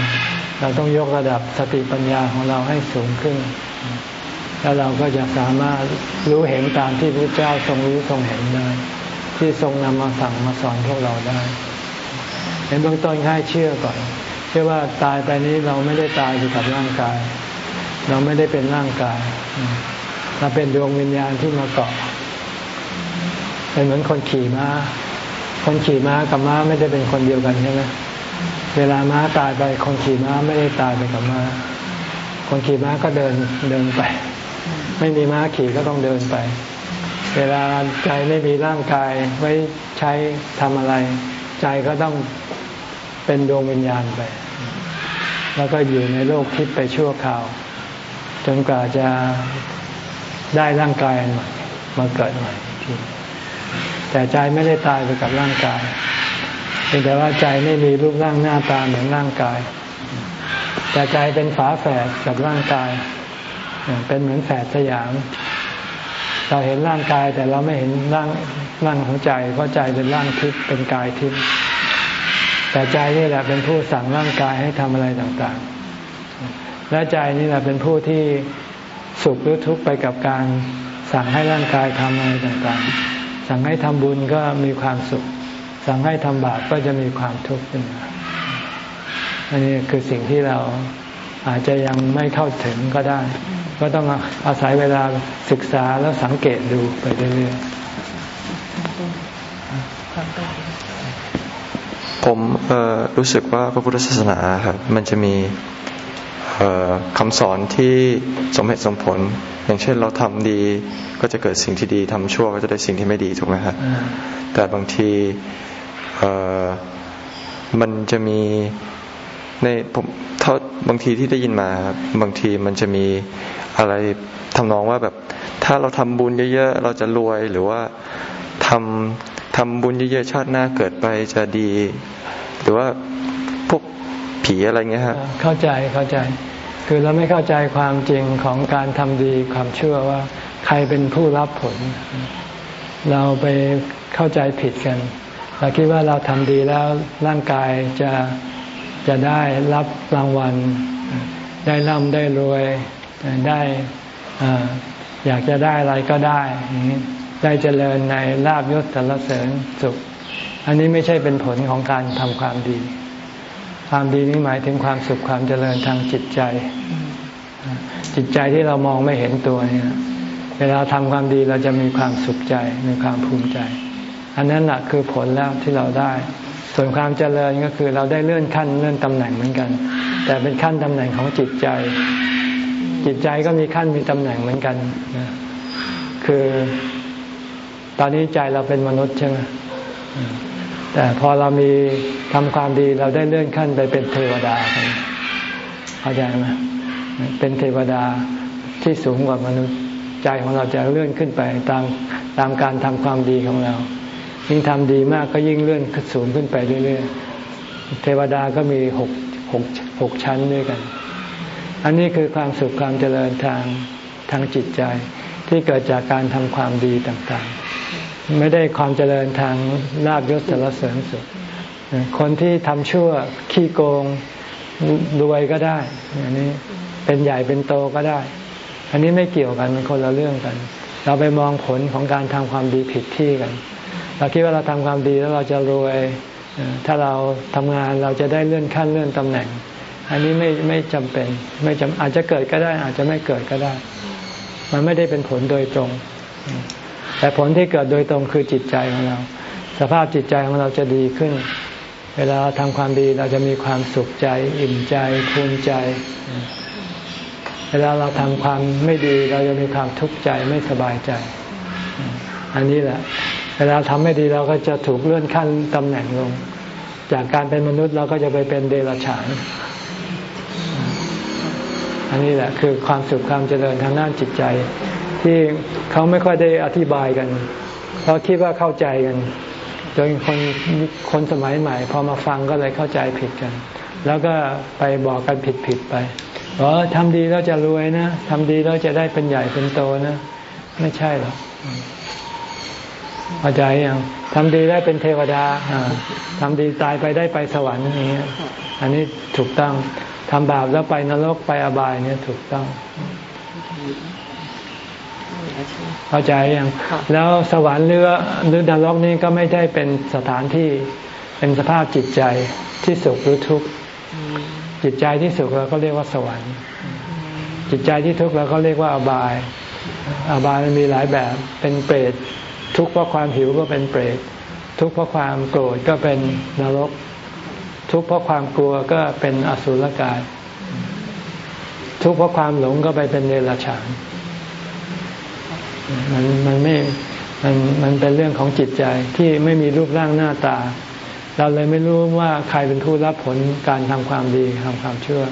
เราต้องยกระดับสติปัญญาของเราให้สูงขึ้น แล้วเราก็จะสามารถรู้เห็นตามที่พระเจ้าทรงรู้ทรงเห็นได้ ที่ทรงนำมาสั่งมาสอนพวกเราได้เห็นเบื้องต้นให้เชื่อก่อน เชื่อว่าตายไปนี้เราไม่ได้ตายอยู่กับร่างกาย เราไม่ได้เป็นร่างกาย เราเป็นดวงวิญญาณที่มาเกาะเป็นเหมือนคนขี่ม้า คนขี่ม้ากับม้าไม่ได้เป็นคนเดียวกันใช่ไหม เวลาม้าตายไปคนขี่ม้าไม่ได้ตายไปกับม้า คนขี่ม้าก็เดินเดินไป ไม่มีม้าขี่ก็ต้องเดินไป เวลาใจไม่มีร่างกายไว้ใช้ทำอะไร ใจก็ต้องเป็นดวงวิญญาณไป แล้วก็อยู่ในโลกทิพย์ไปชั่วคราว จนกว่าจะได้ร่างกายใหม่มาเกิดใหม่แต่ใจไม่ได้ตายไปกับร่างกาย พียงแต่ว่าใจไม่มีรูปร่างหน้าตาเหมือนร่างกาย แต่ใจเป็นฝาแฝดกับร่างกาย เป็นเหมือนแฝดสยาม เราเห็นร่างกายแต่เราไม่เห็นร่างร่างของใจ เพราะใจเป็นร่างทิพย์เป็นกายทิพย์แต่ใจนี่แหละเป็นผู้สั่งร่างกายให้ทำอะไรต่างๆ และใจนี่แหละเป็นผู้ที่สุขหรือทุกข์ไปกับการสั่งให้ร่างกายทำอะไรต่างๆ สั่งให้ทำบุญก็มีความสุข สั่งให้ทำบาปก็จะมีความทุกข์ขึ้นมาอันนี้คือสิ่งที่เราอาจจะยังไม่เข้าถึงก็ได้ ก็ต้องอาศัยเวลาศึกษาแล้วสังเกตดูไปเรื่อยๆผมรู้สึกว่าพระพุทธศาสนาครับมันจะมีคำสอนที่สมเหตุสมผล อย่างเช่นเราทำดีก็จะเกิดสิ่งที่ดีทำชั่วก็จะได้สิ่งที่ไม่ดีถูกไหมครับแต่บางที มันจะมีในผมเท่าบางทีที่ได้ยินมา บางทีมันจะมีอะไรทำนองว่าแบบ ถ้าเราทำบุญเยอะๆ เราจะรวยหรือว่าทำทำบุญเยอะๆชาติหน้าเกิดไปจะดี หรือว่าพวกผีอะไรเงี้ยฮะเข้าใจเข้าใจ คือเราไม่เข้าใจความจริงของการทำดีความเชื่อว่า ใครเป็นผู้รับผล เราไปเข้าใจผิดกัน เราคิดว่าเราทำดีแล้วร่างกายจะจะได้รับรางวัล ได้ร่ำได้รวยได้อยากจะได้อะไรก็ได้ ได้เจริญในลาบยศสรรเสริญสุข อันนี้ไม่ใช่เป็นผลของการทำความดี ความดีนี้หมายถึงความสุขความเจริญทางจิตใจ จิตใจที่เรามองไม่เห็นตัวเนี่ยเวลาทำความดีเราจะมีความสุขใจมีความภูมิใจ อันนั้นแหละคือผลแล้วที่เราได้ ส่วนความเจริญก็คือเราได้เลื่อนขั้นเลื่อนตำแหน่งเหมือนกัน แต่เป็นขั้นตำแหน่งของจิตใจ จิตใจก็มีขั้นมีตำแหน่งเหมือนกันคือตอนนี้ใจเราเป็นมนุษย์ใช่ไหมแต่พอเรามีทำความดีเราได้เลื่อนขั้นไปเป็นเทวดาเข้าใจไหมเป็นเทวดาที่สูงกว่ามนุษย์ใจของเราจะเลื่อนขึ้นไปตามตามการทำความดีของเรา ยิ่งทำดีมากก็ยิ่งเลื่อนขึ้นสูงขึ้นไปเรื่อยๆ เทวดาก็มีหกหกหกชั้นด้วยกัน อันนี้คือความสุขความเจริญทางทางจิตใจ ที่เกิดจากการทำความดีต่างๆ ไม่ได้ความเจริญทางลาบยศสารเสริญสุข คนที่ทำชั่วขี้โกงรวยก็ได้อันนี้เป็นใหญ่เป็นโตก็ได้ อันนี้ไม่เกี่ยวกันมันคนละเรื่องกัน เราไปมองผลของการทำความดีผิดที่กัน เราคิดว่าเราทำความดีแล้วเราจะรวย ถ้าเราทำงานเราจะได้เลื่อนขั้นเลื่อนตำแหน่ง อันนี้ไม่ไม่จำเป็นไม่จำอาจจะเกิดก็ได้ อาจจะไม่เกิดก็ได้ มันไม่ได้เป็นผลโดยตรง แต่ผลที่เกิดโดยตรงคือจิตใจของเรา สภาพจิตใจของเราจะดีขึ้น เวลาทำความดีเราจะมีความสุขใจ อิ่มใจภูมิใจเวลาเราทำความไม่ดีเราจะมีความทุกข์ใจไม่สบายใจ อันนี้แหละ เวลาทำไม่ดีเราก็จะถูกเลื่อนขั้นตำแหน่งลง จากการเป็นมนุษย์เราก็จะไปเป็นเดรัจฉาน อันนี้แหละคือความสุขความเจริญทางด้านจิตใจ ที่เขาไม่ค่อยได้อธิบายกันเราคิดว่าเข้าใจกันจนคนคนสมัยใหม่ พอมาฟังก็เลยเข้าใจผิดกัน แล้วก็ไปบอกกันผิดผิดไปอ๋อทำดีแล้วจะรวยนะทำดีแล้วจะได้เป็นใหญ่เป็นโตนะ ไม่ใช่หรอก เข้าใจยังทำดีได้เป็นเทวดาทำดีตายไปได้ไปสวรรค์อย่างเงี้ยอันนี้ถูกต้องทำบาปแล้วไปนรกไปอบายเนี่ยถูกต้องเข้าใจยังแล้วสวรรค์หรือหรือนรกนี่ก็ไม่ได้เป็นสถานที่เป็นสภาพจิตใจที่สุขหรือทุกข์จิตใจที่สุขเราก็เรียกว่าสวรรค์ จิตใจที่ทุกข์เราก็เรียกว่าอบาย อบายมันมีหลายแบบเป็นเปรต ทุกข์เพราะความหิวก็เป็นเปรตทุกข์เพราะความโกรธก็เป็นนรก ทุกข์เพราะความกลัวก็เป็นอสุรกาย ทุกข์เพราะความหลงก็ไปเป็นเดรัจฉานมันมันไม่มันมันเป็นเรื่องของจิตใจที่ไม่มีรูปร่างหน้าตา เราเลยไม่รู้ว่าใครเป็นผู้รับผลการทำความดีทำความชั่ว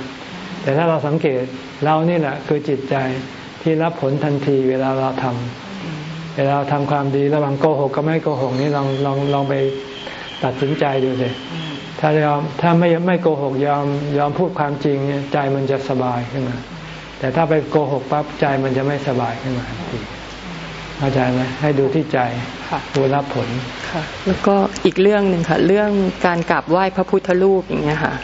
แต่ถ้าเราสังเกตเรานี่แหละคือจิตใจที่รับผลทันทีเวลาเราทำ เวลาเราทำความดีระหว่างโกหกกับไม่โกหกนี่ลองลองลองไปตัดสินใจดูสิถ้ายอมถ้าไม่ไม่โกหกยอมยอมพูดความจริงใจมันจะสบายขึ้นมา แต่ถ้าไปโกหกปั๊บใจมันจะไม่สบายขึ้นมาทันทีเข้าใจไหมให้ดูที่ใจผู้รับผลค่ะ แล้วก็อีกเรื่องหนึ่งค่ะ เรื่องการกราบไหว้พระพุทธรูปอย่างเงี้ยค่ะ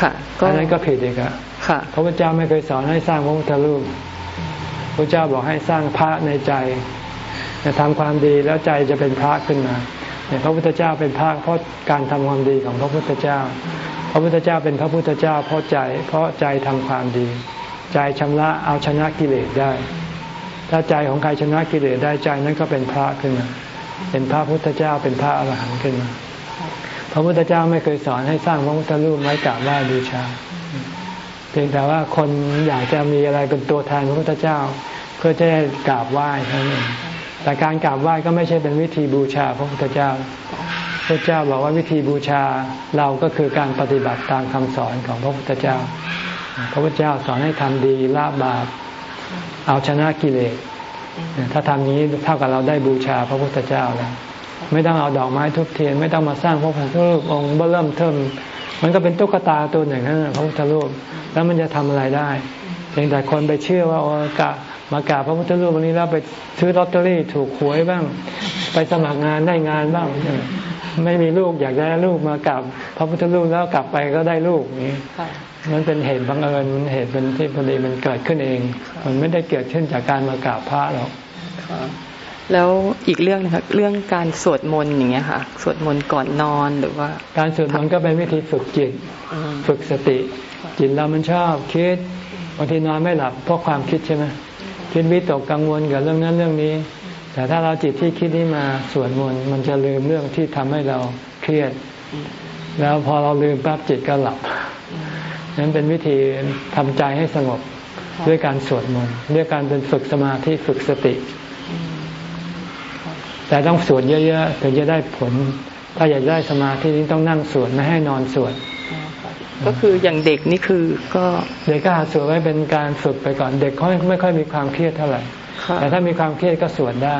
ค่ะก็นั้นก็ผิดอีกอะค่ะพระพุทธเจ้าไม่เคยสอนให้สร้างพระพุทธรูปพระเจ้าบอกให้สร้างพระในใจ จะทำความดีแล้วใจจะเป็นพระขึ้นมาเนี่ยพระพุทธเจ้าเป็นพระเพราะการทำความดีของพระพุทธเจ้า พระพุทธเจ้าเป็นพระพุทธเจ้า เพราะใจ เพราะใจทำความดี ใจชำระเอาชนะกิเลสได้ ถ้าใจของใครชนะกิเลสได้ใจนั้นก็เป็นพระขึ้นมา เป็นพระพุทธเจ้าเป็นพระอรหันต์ขึ้นมา พระพุทธเจ้าไม่เคยสอนให้สร้างพระพุทธรูปไว้กราบไหว้บูชา เพียงแต่ว่าคนอยากจะมีอะไรเป็นตัวแทนพระพุทธเจ้า เพื่อจะได้กราบไหว้เท่านั้น แต่การกราบไหว้ก็ไม่ใช่เป็นวิธีบูชาพระพุทธเจ้าพระเจ้าบอกว่าวิธีบูชาเราก็คือการปฏิบัติตามคำสอนของพระพุทธเจ้า พระพุทธเจ้าสอนให้ทำดีละบาปเอาชนะกิเลสถ้าทำนี้เท่ากับเราได้บูชาพระพุทธเจ้าแล้วไม่ต้องเอาดอกไม้ทุบเทียน ไม่ต้องมาสร้างพระพุทธรูปองค์เบื้มเทิมมันก็เป็นตุ๊กตาตัวหนึ่งนะพระพุทธรูปแล้วมันจะทำอะไรได้เพียงแต่คนไปเชื่อว่าโอกะ มากราบพระพุทธรูปวันนี้แล้วไปซื้อลอตเตอรี่ถูกหวยบ้าง ไปสมัครงานได้งานบ้าง ไม่มีลูกอยากได้ลูกมากราบพระพุทธรูปแล้วกลับไปก็ได้ลูกนี้มันเป็นเหตุบังเอิญมันเหตุเป็นที่พอดีมันเกิดขึ้นเอง มันไม่ได้เกิดขึ้นจากการมากราบพระหรอกแล้วอีกเรื่องนะครับเรื่องการสวดมนต์อย่างเงี้ยค่ะ สวดมนต์ก่อนนอนหรือว่า การสวดมนต์ก็เป็นวิธีฝึกจิต ฝึกสติ จิตเรามันชอบคิดบางทีนอนไม่หลับเพราะความคิดใช่ไหม คิดวิตกกังวลกับเรื่องนั้นเรื่องนี้ แต่ถ้าเราจิตที่คิดนี้มาสวดมนต์มันจะลืมเรื่องที่ทำให้เราเครียด แล้วพอเราลืมปั๊บจิตก็หลับนั้นเป็นวิธีทำใจให้สงบด้วยการสวดมนต์ด้วยการเป็นฝึกสมาธิฝึกสติ แต่ต้องสวดเยอะๆถึงจะได้ผล ถ้าอยากได้สมาธินี้ต้องนั่งสวดไม่ให้นอนสวด ก็คืออย่างเด็กนี่คือก็เด็กก็หาสวดไว้เป็นการฝึกไปก่อน เด็กเขาไม่ค่อยมีความเครียดเท่าไหร่แต่ถ้ามีความเครียดก็สวดได้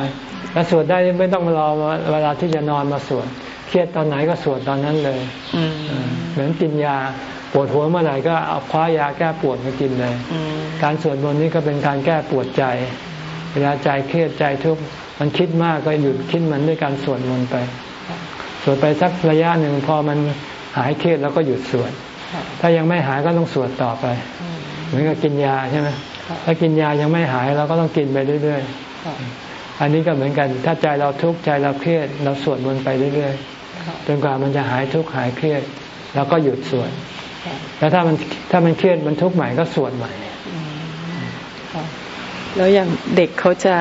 และสวดได้ไม่ต้องรอเวลาที่จะนอนมาสวดเครียดตอนไหนก็สวดตอนนั้นเลยเหมือนกินยาปวดหัวเมื่อไหร่ก็เอาคว้ายาแก้ปวดมากินเลยการสวดมนต์นี้ก็เป็นการแก้ปวดใจ เวลาใจเครียดใจทุกข์มันคิดมากก็หยุดคิดมันด้วยการสวดมนต์ไป สวดไปสักระยะหนึ่งพอมันหายเครียดแล้วก็หยุดสวด ถ้ายังไม่หายก็ต้องสวดต่อไป เหมือนกับกินยาใช่ไหมถ้ากินยายังไม่หายเราก็ต้องกินไปเรื่อยๆอันนี้ก็เหมือนกัน ถ้าใจเราทุกข์ใจเราเครียด เราสวดมนต์ไปเรื่อยๆจนกว่ามันจะหายทุกข์หายเครียดเราก็หยุดสวดแล้วถ้ามันถ้ามันเครียดมันทุกข์ใหม่ก็สวดใหม่แล้วอย่างเด็กเขาจะ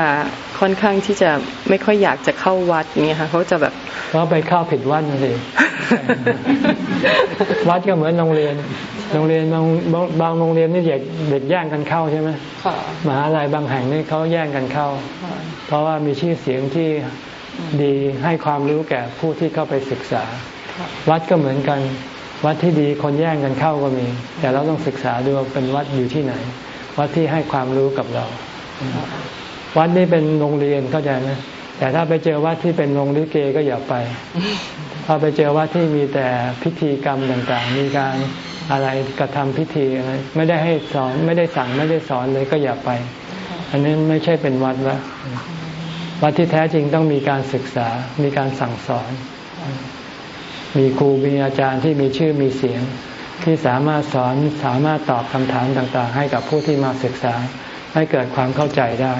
ค่อนข้างที่จะไม่ค่อยอยากจะเข้าวัดเงี้ยค่ะเขาจะแบบเขาไปเข้าผิดวัดนะสิวัดก็เหมือนโรงเรียน โรงเรียนบางบางโรงเรียนนี่เด็กเด็กแย่งกันเข้าใช่ไหมมหาลัยบางแห่งนี่เขาแย่งกันเข้า เพราะว่ามีชื่อเสียงที่ดีให้ความรู้แก่ผู้ที่เข้าไปศึกษา วัดก็เหมือนกันวัดที่ดีคนแย่งกันเข้าก็มี แต่เราต้องศึกษาดูว่าเป็นวัดอยู่ที่ไหน วัดที่ให้ความรู้กับเรา วัดนี้เป็นโรงเรียนเข้าใจไหมแต่ถ้าไปเจอวัดที่เป็นโรงลิเกก็อย่าไป ถ้าไปเจอวัดที่มีแต่พิธีกรรมต่างๆ มีการอะไรกระทำพิธีอะไรไม่ได้ให้สอนไม่ได้สั่งไม่ได้สอนเลยก็อย่าไป อันนี้ไม่ใช่เป็นวัดละวัดที่แท้จริงต้องมีการศึกษา มีการสั่งสอน มีครูมีอาจารย์ที่มีชื่อมีเสียง ที่สามารถสอนสามารถตอบคำถามต่างๆ ให้กับผู้ที่มาศึกษา ให้เกิดความเข้าใจได้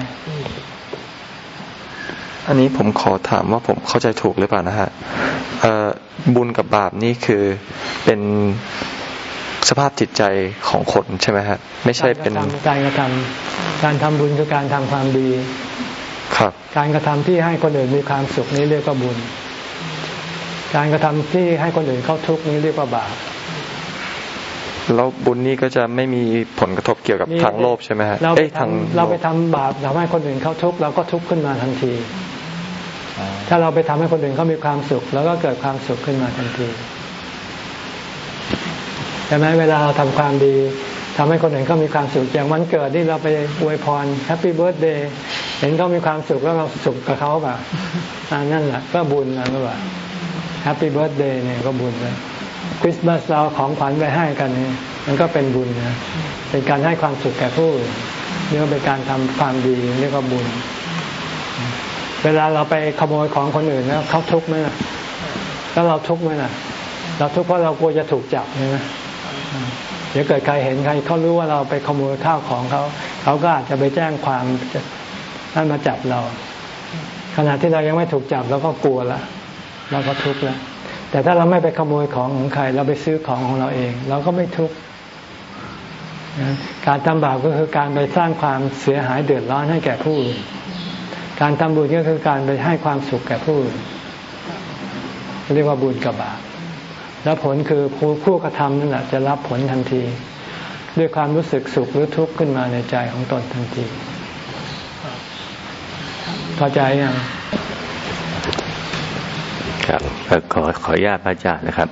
อันนี้ผมขอถามว่าผมเข้าใจถูกหรือเปล่านะฮะบุญกับบาปนี่คือเป็นสภาพจิตใจของคนใช่ไหมฮะไม่ใช่เป็นการกระทำการทำบุญคือการทำความดี ครับ การกระทำที่ให้คนอื่นมีความสุขนี้เรียกว่าบุญ การกระทำที่ให้คนอื่นเขาทุกข์นี้เรียกว่าบาป แล้วบุญนี่ก็จะไม่มีผลกระทบเกี่ยวกับทางโลภใช่ไหมฮะเราไปทำเราไปทำบาปทำให้คนอื่นเขาทุกข์เราก็ทุกข์ขึ้นมาทันที ถ้าเราไปทำให้คนอื่นเขามีความสุข แล้วก็เกิดความสุขขึ้นมาทันทีใช่ไหมเวลาเราทำความดีทำให้คนอื่นเขามีความสุขอย่างวันเกิดที่เราไปอวยพร Happy Birthday เห็นเขามีความสุขแล้วเราสุขกับเขาแบบนั่นแหละก็บุญนะรู้ป่ะ Happy Birthday เนี่ยก็บุญนะ คริสต์มาสเราของขวัญไปให้กันนี่มันก็เป็นบุญนะเป็นการให้ความสุขแก่ผู้เรียกว่าเป็นการทำความดีเรียกว่าบุญ เวลาเราไปขโมยของคนอื่นแล้วเขาทุกข์ไหมล่ะแล้วเราทุกข์ไหมล่ะเราทุกข์เพราะเรากลัวจะถูกจับใช่ไหมเดี๋ยวเกิดใครเห็นใครเขารู้ว่าเราไปขโมยข้าวของเขาเขาก็อาจจะไปแจ้งความนั่นมาจับเรา ขณะที่เรายังไม่ถูกจับเราก็กลัวละเราก็ทุกข์แล้ว แต่ถ้าเราไม่ไปขโมยของของใคร เราไปซื้อของของเราเอง เราก็ไม่ทุกข์การทำบาปก็คือการไปสร้างความเสียหายเดือดร้อนให้แก่ผู้อื่นการทำบุญก็คือการไปให้ความสุขแก่ผู้อื่นเรียกว่าบุญกับบาปแล้วผลคือผู้ผู้กระทำนั่นแหละจะรับผลทันที ด้วยความรู้สึกสุขหรือทุกข์ขึ้นมาในใจของตนทันที เข้าใจยัง ขอขออนุญาตพระอาจารย์นะครับ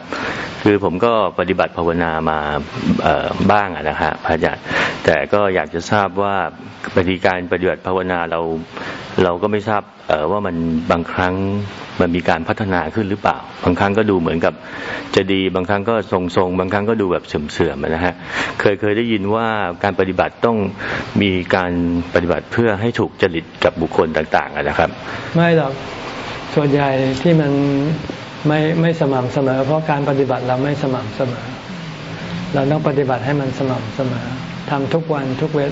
คือผมก็ปฏิบัติภาวนามาบ้างนะฮะพระอาจารย์ แต่ก็อยากจะทราบว่าปฏิการปฏิบัติภาวนาเรา เราก็ไม่ทราบว่ามันบางครั้งมันมีการพัฒนาขึ้นหรือเปล่า บางครั้งก็ดูเหมือนกับจะดี บางครั้งก็ทรงๆ บางครั้งก็ดูแบบเสื่อมๆนะฮะ เคยเคยได้ยินว่าการปฏิบัติต้องมีการปฏิบัติเพื่อให้ถูกจริตกับบุคคลต่างๆนะครับ ไม่หรอกส่วนใหญ่ที่มัน ไม่ไม่สม่ำเสมอ เพราะการปฏิบัติเราไม่สม่ำเสมอ เราต้องปฏิบัติให้มันสม่ำเสมอทำทุกวันทุกเวท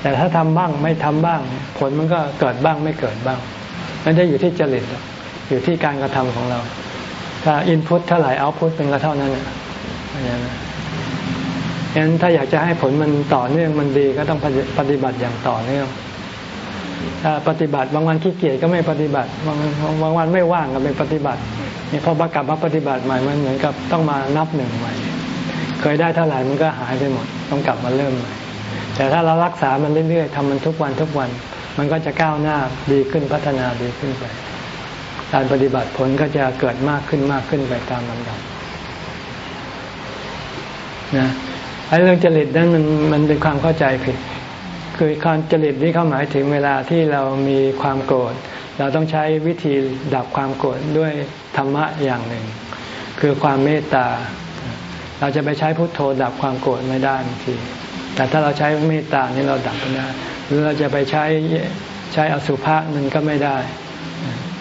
แต่ถ้าทำบ้างไม่ทำบ้าง ผลมันก็เกิดบ้างไม่เกิดบ้างไม่ได้อยู่ที่จริตอยู่ที่การกระทำของเรา ถ้าอินพุตเท่าไหร่เอาพุตเป็นก็เท่านั้นอย่างนั้นงั้นถ้าอยากจะให้ผลมันต่อเนื่องมันดีก็ต้องปฏิบัติอย่างต่อเนื่อง ถ้าปฏิบัติบางวันขี้เกียจก็ไม่ปฏิบัติบางบางวันไม่ว่างก็ไม่ปฏิบัตินี่พอมากลับมาปฏิบัติใหม่มันเหมือนกับต้องมานับหนึ่งใหม่เคยได้เท่าไหร่มันก็หายไปหมด ต้องกลับมาเริ่มใหม่แต่ถ้าเรารักษามันเรื่อยๆทำมันทุกวันทุกวัน มันก็จะก้าวหน้าดีขึ้นพัฒนาดีขึ้นไป การปฏิบัติผลก็จะเกิดมากขึ้นมากขึ้นไปตามลำดับนะไอ้เรื่องจริตนั้นมันมันเป็นความเข้าใจผิด คือการจริตนี้เขาหมายถึงเวลาที่เรามีความโกรธ เราต้องใช้วิธีดับความโกรธด้วยธรรมะอย่างหนึ่ง คือความเมตตา เราจะไปใช้พุทโธดับความโกรธไม่ได้บางที แต่ถ้าเราใช้เมตตานี่เราดับได้หรือเราจะไปใช้ใช้อสุภะมันก็ไม่ได้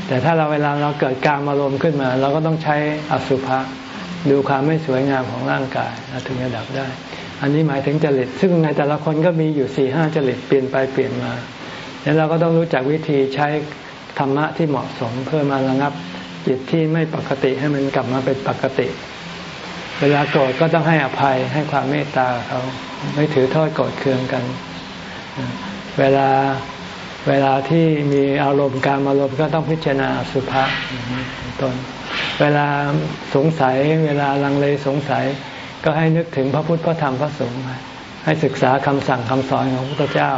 แต่ถ้าเราเวลาเราเกิดการอารมณ์ขึ้นมา เราก็ต้องใช้อสุภะดูความไม่สวยงามของร่างกายถึงจะดับได้ อันนี้หมายถึงจริต ซึ่งในแต่ละคนก็มีอยู่สี่ห้าจริตเปลี่ยนไปเปลี่ยนมาแล้วเราก็ต้องรู้จักวิธีใช้ธรรมะที่เหมาะสมเพื่อมาระงับจิตที่ไม่ปกติให้มันกลับมาเป็นปกติ เวลาโกรธก็ต้องให้อภัยให้ความเมตตาเขาไม่ถือโทษโกรธเคืองกัน เวลาเวลาที่มีอารมณ์การอารมณ์ก็ต้องพิจารณาสุภาษต้นเวลาสงสัย เวลาลังเลสงสัย ก็ให้นึกถึงพระพุทธพระธรรมพระสงฆ์ให้ศึกษาคำสั่งคำสอนของพระพุทธเจ้า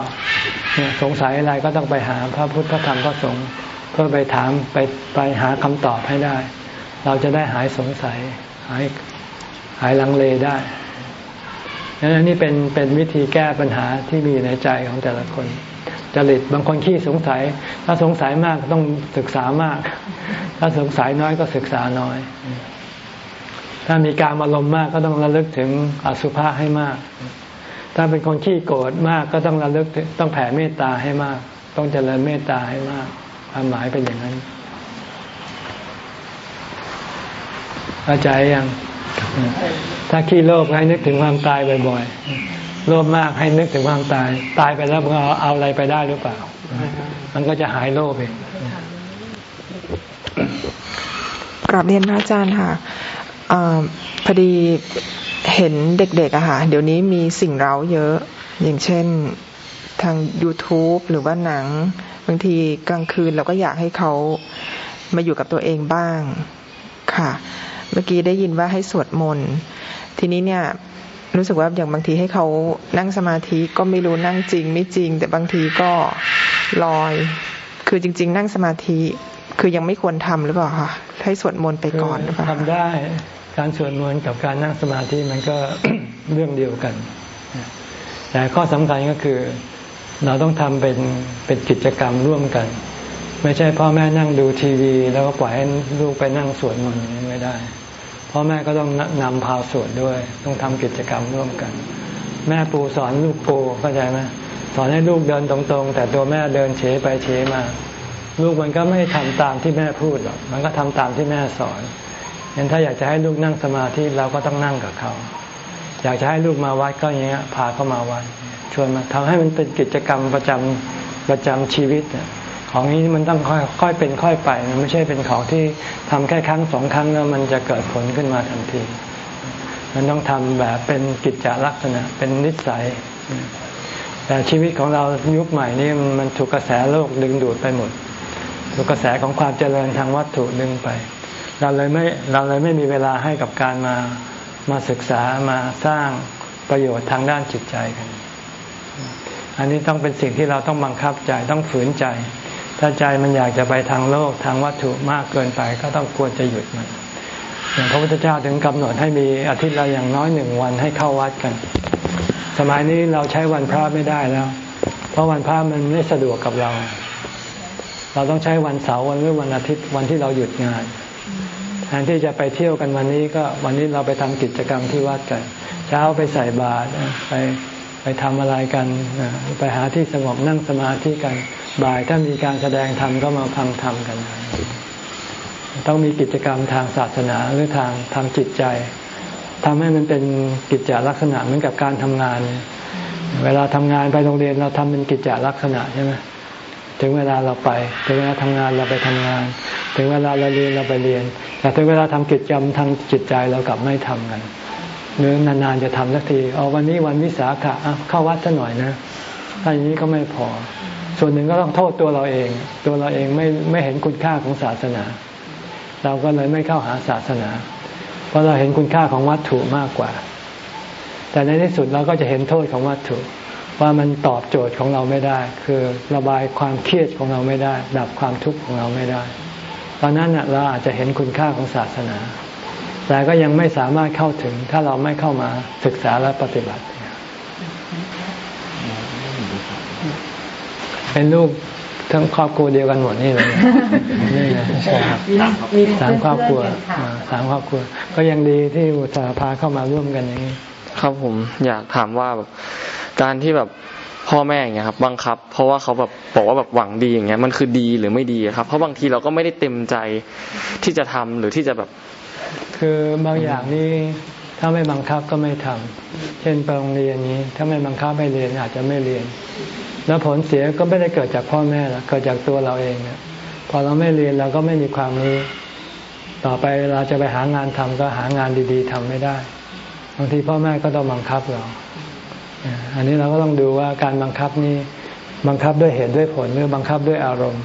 เนี่ยสงสัยอะไรก็ต้องไปหาพระพุทธพระธรรมพระสงฆ์เพื่อไปถามไปไปหาคำตอบให้ได้ เราจะได้หายสงสัยหายหายลังเลได้นันนี่เป็นเป็นวิธีแก้ปัญหาที่มีในใจของแต่ละคนจริตบางคนขี้สงสัย ถ้าสงสัยมากต้องศึกษามาก ถ้าสงสัยน้อยก็ศึกษาน้อย ถ้ามีการอารมณ์มากก็ต้องระลึกถึงอสุภะให้มาก ถ้าเป็นคนขี้โกรธมากก็ต้องระลึกต้องแผ่เมตตาให้มาก ต้องเจริญเมตตาให้มากความหมายเป็นอย่างนั้นเข้าใจยังถ้าขี้โลภให้นึกถึงความตายบ่อยๆโลภมากให้นึกถึงความตาย ตายไปแล้วมันเอาเอาอะไรไปได้หรือเปล่า มันก็จะหายโลภเองกลับเรียนพระอาจารย์ค่ะ อพอดีเห็นเด็กๆอะค่ะเดี๋ยวนี้มีสิ่งเร้าเยอะ อย่างเช่นทาง YouTube หรือว่าหนัง บางทีกลางคืนเราก็อยากให้เขามาอยู่กับตัวเองบ้างค่ะ เมื่อกี้ได้ยินว่าให้สวดมนต์ทีนี้เนี่ยรู้สึกว่าอย่างบางทีให้เขานั่งสมาธิก็ไม่รู้นั่งจริง ไม่จริง แต่บางทีก็ลอย คือจริง ๆ นั่งสมาธิ คือยังไม่ควรทำหรือเปล่าคะ ให้สวดมนต์ไปก่อนหรือเปล่าทำได้การสวดมนต์กับการนั่งสมาธิมันก็เรื่องเดียวกัน แต่ข้อสำคัญก็คือ เราต้องทำเป็นเป็นกิจกรรมร่วมกัน ไม่ใช่พ่อแม่นั่งดูทีวี แล้วก็ปล่อยให้ลูกไปนั่งสวดมนต์ไม่ได้พ่อแม่ก็ต้องนำพาสวดด้วย ต้องทำกิจกรรมร่วมกัน แม่ปูสอนลูกปูเข้าใจไหมสอนให้ลูกเดินตรงๆ แต่ตัวแม่เดินเฉยไปเฉยมา ลูกมันก็ไม่ทำตามที่แม่พูดหรอก มันก็ทำตามที่แม่สอนงั้นถ้าอยากจะให้ลูกนั่งสมาธิเราก็ต้องนั่งกับเขา อยากจะให้ลูกมาวัดก็อย่างเงี้ย พาเขามาวัด ชวนมาทำให้มันเป็นกิจกรรมประจำประจำชีวิตของนี้มันต้องค่อยๆเป็นค่อยไปมันไม่ใช่เป็นของที่ทำแค่ครั้งสองครั้งแล้วมันจะเกิดผลขึ้นมาทันที มันต้องทำแบบเป็นกิจจลักษณะ เป็นนิสัยแต่ชีวิตของเรายุคใหม่นี้มันถูกกระแสโลกดึงดูดไปหมด ถูกกระแสของความเจริญทางวัตถุดึงไป เราเลยไม่เราเลยไม่มีเวลาให้กับการมามาศึกษามาสร้างประโยชน์ทางด้านจิตใจกัน อันนี้ต้องเป็นสิ่งที่เราต้องบังคับใจต้องฝืนใจ ถ้าใจมันอยากจะไปทางโลกทางวัตถุมากเกินไป ก็ต้องควรจะหยุดมันอย่างพระพุทธเจ้าถึงกำหนดให้มีอาทิตย์ละอย่างน้อยหนึ่งวันให้เข้าวัดกัน สมัยนี้เราใช้วันพระไม่ได้แล้ว เพราะวันพระมันไม่สะดวกกับเรา เราต้องใช้วันเสาร์วันหรือวันอาทิตย์วันที่เราหยุดงานแทนที่จะไปเที่ยวกันวันนี้ก็วันนี้เราไปทำกิจกรรมที่วัดกันเช้าไปใส่บาตรไปไปทำอะไรกัน ไปหาที่สงบนั่งสมาธิกัน บ่ายถ้ามีการแสดงธรรมก็มาฟังธรรมกัน ต้องมีกิจกรรมทางศาสนาหรือทางทางจิตใจทำให้มันเป็นกิจจลักษณะเหมือนกับการทำงาน เวลาทำงานไปโรงเรียนเราทำเป็นกิจจลักษณะใช่ไหม ถึงเวลาเราไป ถึงเวลาทำงานเราไปทำงาน ถึงเวลาเราเรียนเราไปเรียน แต่ถึงเวลาทำกิจกรรมทางจิตใจเรากลับไม่ทำกันหรือนานๆจะทำสักทีเอาวันนี้วันวิสาขะเข้าวัดซะหน่อยนะถ้าอย่างนี้ก็ไม่พอ ส่วนหนึ่งก็ต้องโทษตัวเราเอง ตัวเราเองไม่ไม่เห็นคุณค่าของศาสนา เราก็เลยไม่เข้าหาศาสนา เพราะเราเห็นคุณค่าของวัตถุมากกว่า แต่ในที่สุดเราก็จะเห็นโทษของวัตถุ ว่ามันตอบโจทย์ของเราไม่ได้ คือระบายความเครียดของเราไม่ได้ ดับความทุกข์ของเราไม่ได้ ตอนนั้นเราอาจจะเห็นคุณค่าของศาสนา แต่ก็ยังไม่สามารถเข้าถึง ถ้าเราไม่เข้ามาศึกษาและปฏิบัติ เป็นลูกทั้งครอบครัวเดียวกันหมดนี่เลยนี่นะสามครอบครัวสามครอบครัว ก็ยังดีที่อุตสาหพาเข้ามาร่วมกันอย่างนี้ ครับผมอยากถามว่าแบบ การที่แบบพ่อแม่อย่างเงี้ยครับบังคับ เพราะว่าเขาแบบบอกว่าแบบหวังดีอย่างเงี้ยมันคือดีหรือไม่ดีครับ เพราะบางทีเราก็ไม่ได้เต็มใจที่จะทำหรือที่จะแบบ คือบางอย่างนี่ถ้าไม่บังคับก็ไม่ทำเช่นไปโรงเรียนนี้ ถ้าไม่บังคับให้เรียนอาจจะไม่เรียน แล้วผลเสียก็ไม่ได้เกิดจากพ่อแม่ละเกิดจากตัวเราเองเนี่ยพอเราไม่เรียนเราก็ไม่มีความรู้ ต่อไปเราจะไปหางานทำก็หางานดีๆทำไม่ได้ บางทีพ่อแม่ก็ต้องบังคับเรา อันนี้เราก็ต้องดูว่าการบังคับนี้บังคับด้วยเหตุด้วยผลหรือบังคับด้วยอารมณ์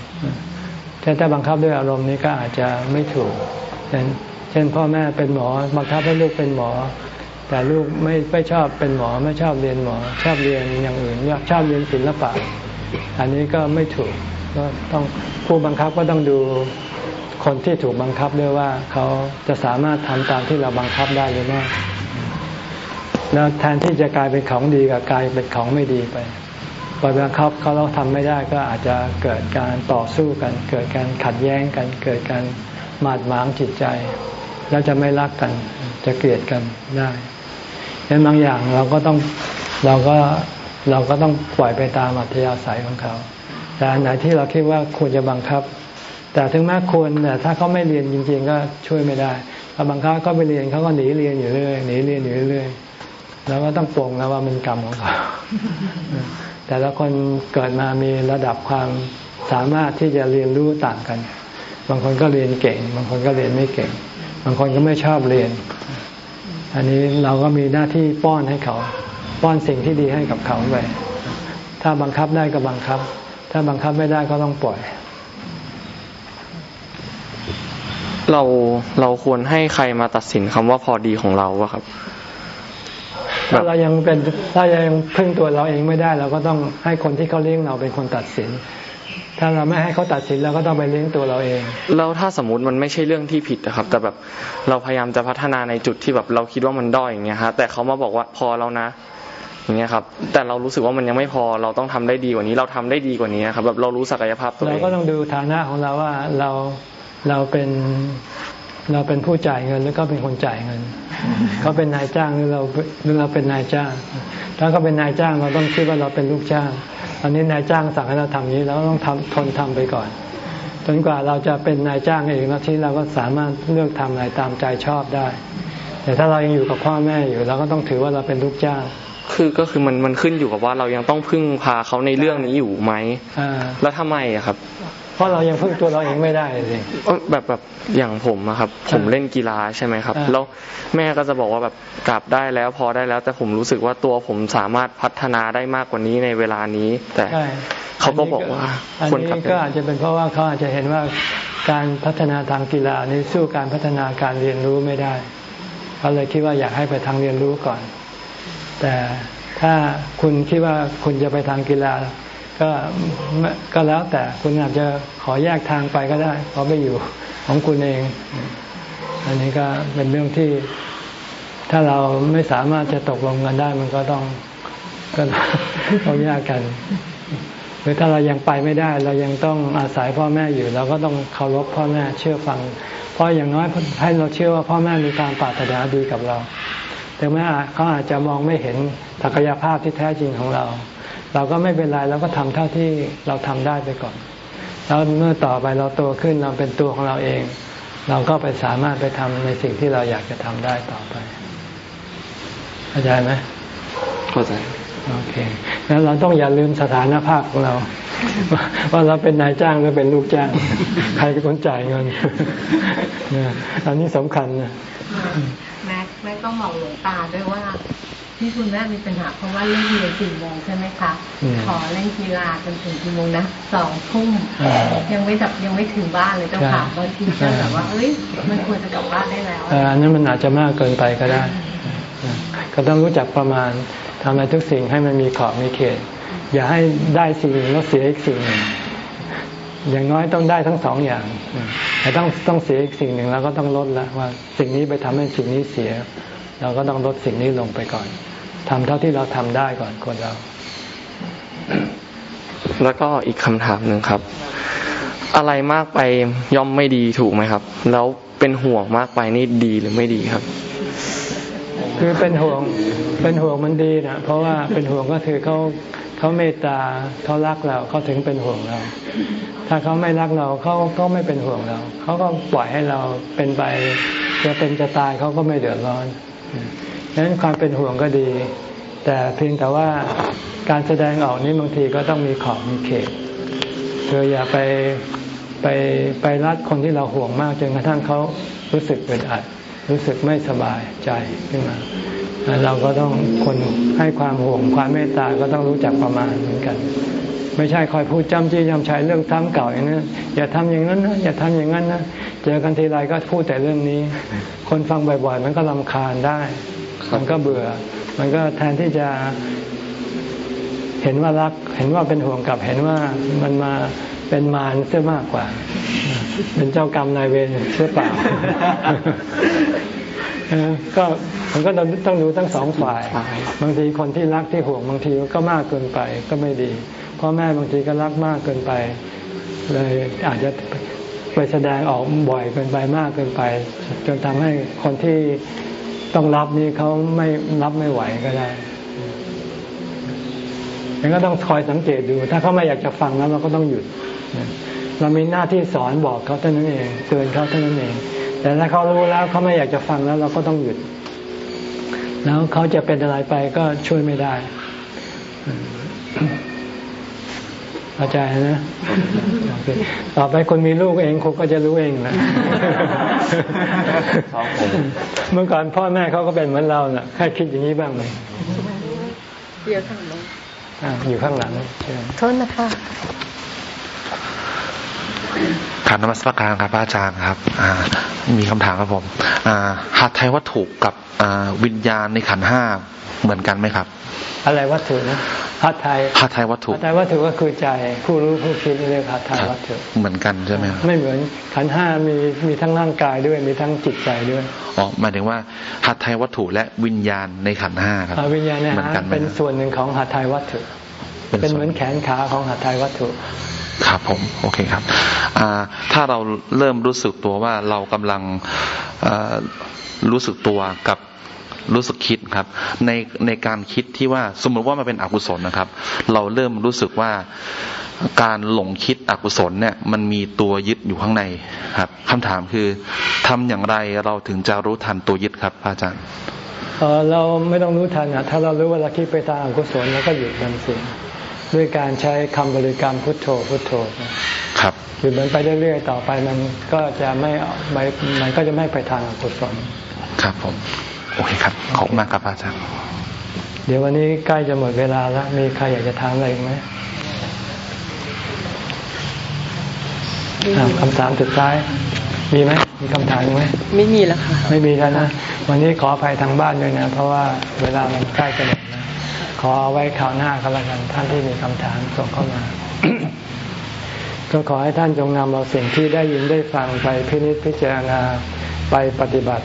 ถ้าบังคับด้วยอารมณ์นี้ก็อาจจะไม่ถูก เช่นพ่อแม่เป็นหมอ บังคับให้ลูกเป็นหมอ แต่ลูกไม่ไม่ชอบเป็นหมอไม่ชอบเรียนหมอ ชอบเรียนอย่างอื่นชอบเรียนศิลปะ อันนี้ก็ไม่ถูกก็ต้องผู้บังคับก็ต้องดูคนที่ถูกบังคับด้วยว่าเขาจะสามารถทำตามที่เราบังคับได้หรือไม่ แล้วแทนที่จะกลายเป็นของดีกับกลายเป็นของไม่ดีไปพอบังคับเขาเราทำไม่ได้ก็อาจจะเกิดการต่อสู้กัน เกิดการขัดแย้งกัน เกิดการหมาดหมางจิตใจ แล้วจะไม่รักกัน จะเกลียดกันได้ดังนั้นบางอย่างเราก็ต้องเราก็เราก็ต้องปล่อยไปตามอัธยาศัยของเขา แต่อันไหนที่เราคิดว่าควรจะบังคับ แต่ถึงแม้ควรแต่ถ้าเขาไม่เรียนจริง ๆ ก็ช่วยไม่ได้ถ้าบังคับก็ไปเรียนเขาก็หนีเรียนอยู่เรื่อยหนีเรียนอยู่เรื่อย เราก็ต้องปรงแล้วว่ามันกรรมของเขาแต่ละคนเกิดมามีระดับความสามารถที่จะเรียนรู้ต่างกัน บางคนก็เรียนเก่ง บางคนก็เรียนไม่เก่ง บางคนก็ไม่ชอบเรียน อันนี้เราก็มีหน้าที่ป้อนให้เขา ป้อนสิ่งที่ดีให้กับเขาไป ถ้าบังคับได้ก็บังคับ ถ้าบังคับไม่ได้ก็ต้องปล่อย เราเราควรให้ใครมาตัดสินคำว่าพอดีของเราวะครับ ถ้าเรายังเป็นถ้ายังพึ่งตัวเราเองไม่ได้ เราก็ต้องให้คนที่เขาเลี้ยงเราเป็นคนตัดสิน ถ้าเราไม่ให้เขาตัดสินเราก็ต้องไปเลี้ยงตัวเราเองแล้วถ้าสมมติมันไม่ใช่เรื่องที่ผิดนะครับ แต่แบบเราพยายามจะพัฒนาในจุดที่แบบเราคิดว่ามันด้อยอย่างเงี้ยฮะแต่เขามาบอกว่าพอแล้วนะอย่างเงี้ยครับแต่เรารู้สึกว่ามันยังไม่พอเราต้องทำได้ดีกว่านี้ เราทำได้ดีกว่านี้ครับแบบเรารู้ศักยภาพตัวเองเราก็ต้องดูฐานะของเราว่าเราเราเป็น เราเป็นผู้จ่ายเงินหรือก็เป็นคนจ่ายเงินเขาเป็นนายจ้างหรือเราหรือเราเป็นนายจ้าง ถ้าเขาเป็นนายจ้างเราต้องคิดว่าเราเป็นลูกจ้างอันนี้นายจ้างสั่งให้เราทำนี้เราต้องทำทนทำไปก่อนจนกว่าเราจะเป็นนายจ้างเองแล้วที่เราก็สามารถเลือกทำอะไรตามใจชอบได้ แต่ถ้าเรายังอยู่กับพ่อแม่อยู่เราก็ต้องถือว่าเราเป็นลูกจ้างคือก็คือมันมันขึ้นอยู่กับว่าเรายังต้องพึ่งพาเขาในเรื่องนี้อยู่ไหมอ่าแล้วทำไมอะครับ เพราะเรายังพึ่งตัวเราเองไม่ได้เลยเอ้ยแบบแบบอย่างผมอะครับ ผมเล่นกีฬาใช่ไหมครับอ่าแล้วแม่ก็จะบอกว่าแบบกลับได้แล้วพอได้แล้ว แต่ผมรู้สึกว่าตัวผมสามารถพัฒนาได้มากกว่านี้ในเวลานี้ แต่ใช่เขาก็บอกว่าอันควรกลับนี้ไปก็อาจจะเป็นเพราะว่าเขาอาจจะเห็นว่าการพัฒนาทางกีฬานี้สู้การพัฒนาการเรียนรู้ไม่ได้เขาเลยคิดว่าอยากให้ไปทางเรียนรู้ก่อน แต่ถ้าคุณคิดว่าคุณจะไปทางกีฬา ก็ก็แล้วแต่คุณอาจจะขอแยกทางไปก็ได้เพราะไปอยู่ของคุณเอง อันนี้ก็เป็นเรื่องที่ ถ้าเราไม่สามารถจะตกลงกันได้ มันก็ต้องก็ต้องแยกกัน หรือถ้าเรายังไปไม่ได้ เรายังต้องอาศัยพ่อแม่อยู่เราก็ต้องเคารพพ่อแม่เชื่อฟัง เพราะอย่างน้อยให้เราเชื่อว่าพ่อแม่มีความปรารถนาดีกับเรา แต่แม้เขาอาจจะมองไม่เห็นศักยภาพที่แท้จริงของเรา เราก็ไม่เป็นไรเราก็ทำเท่าที่เราทำได้ไปก่อน แล้วเมื่อต่อไปเราโตขึ้นเราเป็นตัวของเราเอง เราก็ไปสามารถไปทำในสิ่งที่เราอยากจะทำได้ต่อไปเข้าใจไหมเข้าใจโอเคแล้วเราต้องอย่าลืมสถานภาพของเราว่าว่าเราเป็นนายจ้างหรือเป็นลูกจ้าง ใครเป็นคนจ่ายเงินเนี่ยอันนี้สำคัญนะแม็กแม็กต้องบอกหลวงตาด้วยว่า ที่คุณแม่มีปัญหาเพราะว่าเล่นเรียนสี่โมงใช่ไหมคะอืมขอเล่นกีฬาจนถึงกี่โมงนะสองทุ่มอ่ายังไม่จับยังไม่ถึงบ้านเลยเจ้าค่ะบางทีก็แบบว่าเอ้ยมันควรจะกลับบ้านได้แล้วเอ่ออันนั้นมันอาจจะมากเกินไปก็ได้ ก็ต้องรู้จักประมาณทำอะไรทุกสิ่งให้มันมีขอบมีเขต อย่าให้ได้สิ่งหนึ่งแล้วเสียอีกสิ่งหนึ่งอย่างน้อยต้องได้ทั้งสองอย่าง แต่ต้องต้องเสียอีกสิ่งหนึ่งแล้วก็ต้องลดแล้วว่าสิ่งนี้ไปทำให้สิ่งนี้เสีย เราก็ต้องลดสิ่งนี้ลงไปก่อนทำเท่าที่เราทำได้ก่อนคนเรา แล้วก็อีกคำถามหนึ่งครับ อะไรมากไปย่อมไม่ดีถูกไหมครับ แล้วเป็นห่วงมากไปนี่ดีหรือไม่ดีครับ คือเป็นห่วงเป็นห่วงมันดีนะเพราะว่าเป็นห่วงก็คือเขาเขาเมตตาเขารักเราเขาถึงเป็นห่วงเรา ถ้าเขาไม่รักเราเขาก็ไม่เป็นห่วงเราเขาก็ปล่อยให้เราเป็นไปจะเป็นจะตายเขาก็ไม่เดือดร้อน ดังนั้นความเป็นห่วงก็ดี แต่เพียงแต่ว่าการแสดงออกนี้บางทีก็ต้องมีขอบมีเขตคืออย่าไปไปไปรัดคนที่เราห่วงมากจนกระทั่งเขารู้สึกอึดอัด รู้สึกไม่สบายใจขึ้นมาเราก็ต้องคนให้ความห่วงความเมตตาก็ต้องรู้จักประมาณเหมือนกัน ไม่ใช่คอยพูดจำจี้จำชัยเรื่องซ้ำเก่าอย่างนั้นอย่าทำอย่างนั้นนะอย่าทำอย่างนั้นนะเจอกันทีไรก็พูดแต่เรื่องนี้ คนฟังบ่อยๆมันก็ลำคาญได้ มันก็เบื่อ มันก็แทนที่จะเห็นว่ารัก เห็นว่าเป็นห่วงกับเห็นว่ามันมาเป็นมารเสียมากกว่า เป็นเจ้ากรรมนายเวรเสียเปล่าเออก็มันก็ต้องดูทั้งสองฝ่าย บางทีคนที่รักที่ห่วงบางทีก็มากเกินไปก็ไม่ดี พ่อแม่บางทีก็รักมากเกินไป เลยอาจจะไปแสดงออกบ่อยเกินไปมากเกินไป จนทำให้คนที่ต้องรับนี่เขาไม่รับไม่ไหวก็ได้ยังก็ต้องคอยสังเกตดู ถ้าเขาไม่อยากจะฟังแล้วเราก็ต้องหยุด เรามีหน้าที่สอนบอกเขาเท่านั้นเองเตือนเขาเท่านั้นเอง แต่ถ้าเขารู้แล้วเขาไม่อยากจะฟังแล้วเราก็ต้องหยุด แล้วเขาจะเป็นอะไรไปก็ช่วยไม่ได้ เข้าใจนะโอเคต่อไปคนมีลูกเองคงก็จะรู้เองนะเมื่อก่อนพ่อแม่เขาก็เป็นเหมือนเราน่ะแค่คิดอย่างนี้บ้างไหมเดี๋ยวถามน้องอ่าอยู่ข้างหลังใช่ไหมโทษนะคะถามนมัสการครับพระอาจารย์ครับอ่ามีคำถามครับผมอ่าหัตถไทยวัตถุกับอ่าวิญญาณในขันธ์ห้าเหมือนกันไหมครับ อะไรวัตถุนะหัตถยหัตถยวัตถุหัตถยวัตถุก็คือใจ ผู้รู้ผู้คิดเรียกหัตถยวัตถุ เหมือนกันใช่ไหมไม่เหมือนขันห้ามีมีทั้งร่างกายด้วยมีทั้งจิตใจด้วยอ๋อหมายถึงว่าหัตถยวัตถุและวิญญาณในขันห้าครับวิญญาณเนี่ยเป็นส่วนหนึ่งของหัตถยวัตถุ เป็นเหมือนแขนขาของหัตถยวัตถุครับผมโอเคครับถ้าเราเริ่มรู้สึกตัวว่าเรากำลังรู้สึกตัวกับ รู้สึกคิดครับ ในในการคิดที่ว่าสมมติว่ามันเป็นอกุศลนะครับ เราเริ่มรู้สึกว่าการหลงคิดอกุศลเนี่ย มันมีตัวยึดอยู่ข้างในครับคำถามคือทำอย่างไรเราถึงจะรู้ทันตัวยึดครับอาจารย์เราไม่ต้องรู้ทันนะถ้าเรารู้ว่าเราคิดไปทางอกุศลเราก็หยุดมันสิด้วยการใช้คำบริกรรมพุทโธพุทโธครับหยุดมันไปเรื่อยๆต่อไปมันก็จะไม่มันก็จะไม่ไปทางอกุศลครับผม โอเคครับ ขอบคุณมากครับอาจารย์เดี๋ยววันนี้ใกล้จะหมดเวลาแล้ว มีใครอยากจะถามอะไรอีกไหมคำถามสุดท้าย มีไหม มีคำถามไหม ไม่มีแล้วค่ะ ไม่มีแล้วนะ วันนี้ขออภัยทางบ้านด้วยนะ เพราะว่าเวลามันใกล้จะหมดนะ ขอเอาไว้คราวหน้าก็แล้วกัน ท่านที่มีคำถามส่งเข้ามา ก็ขอให้ท่านจงนำเอาสิ่งที่ได้ยินได้ฟังไปพินิจพิจารณาไปปฏิบัติ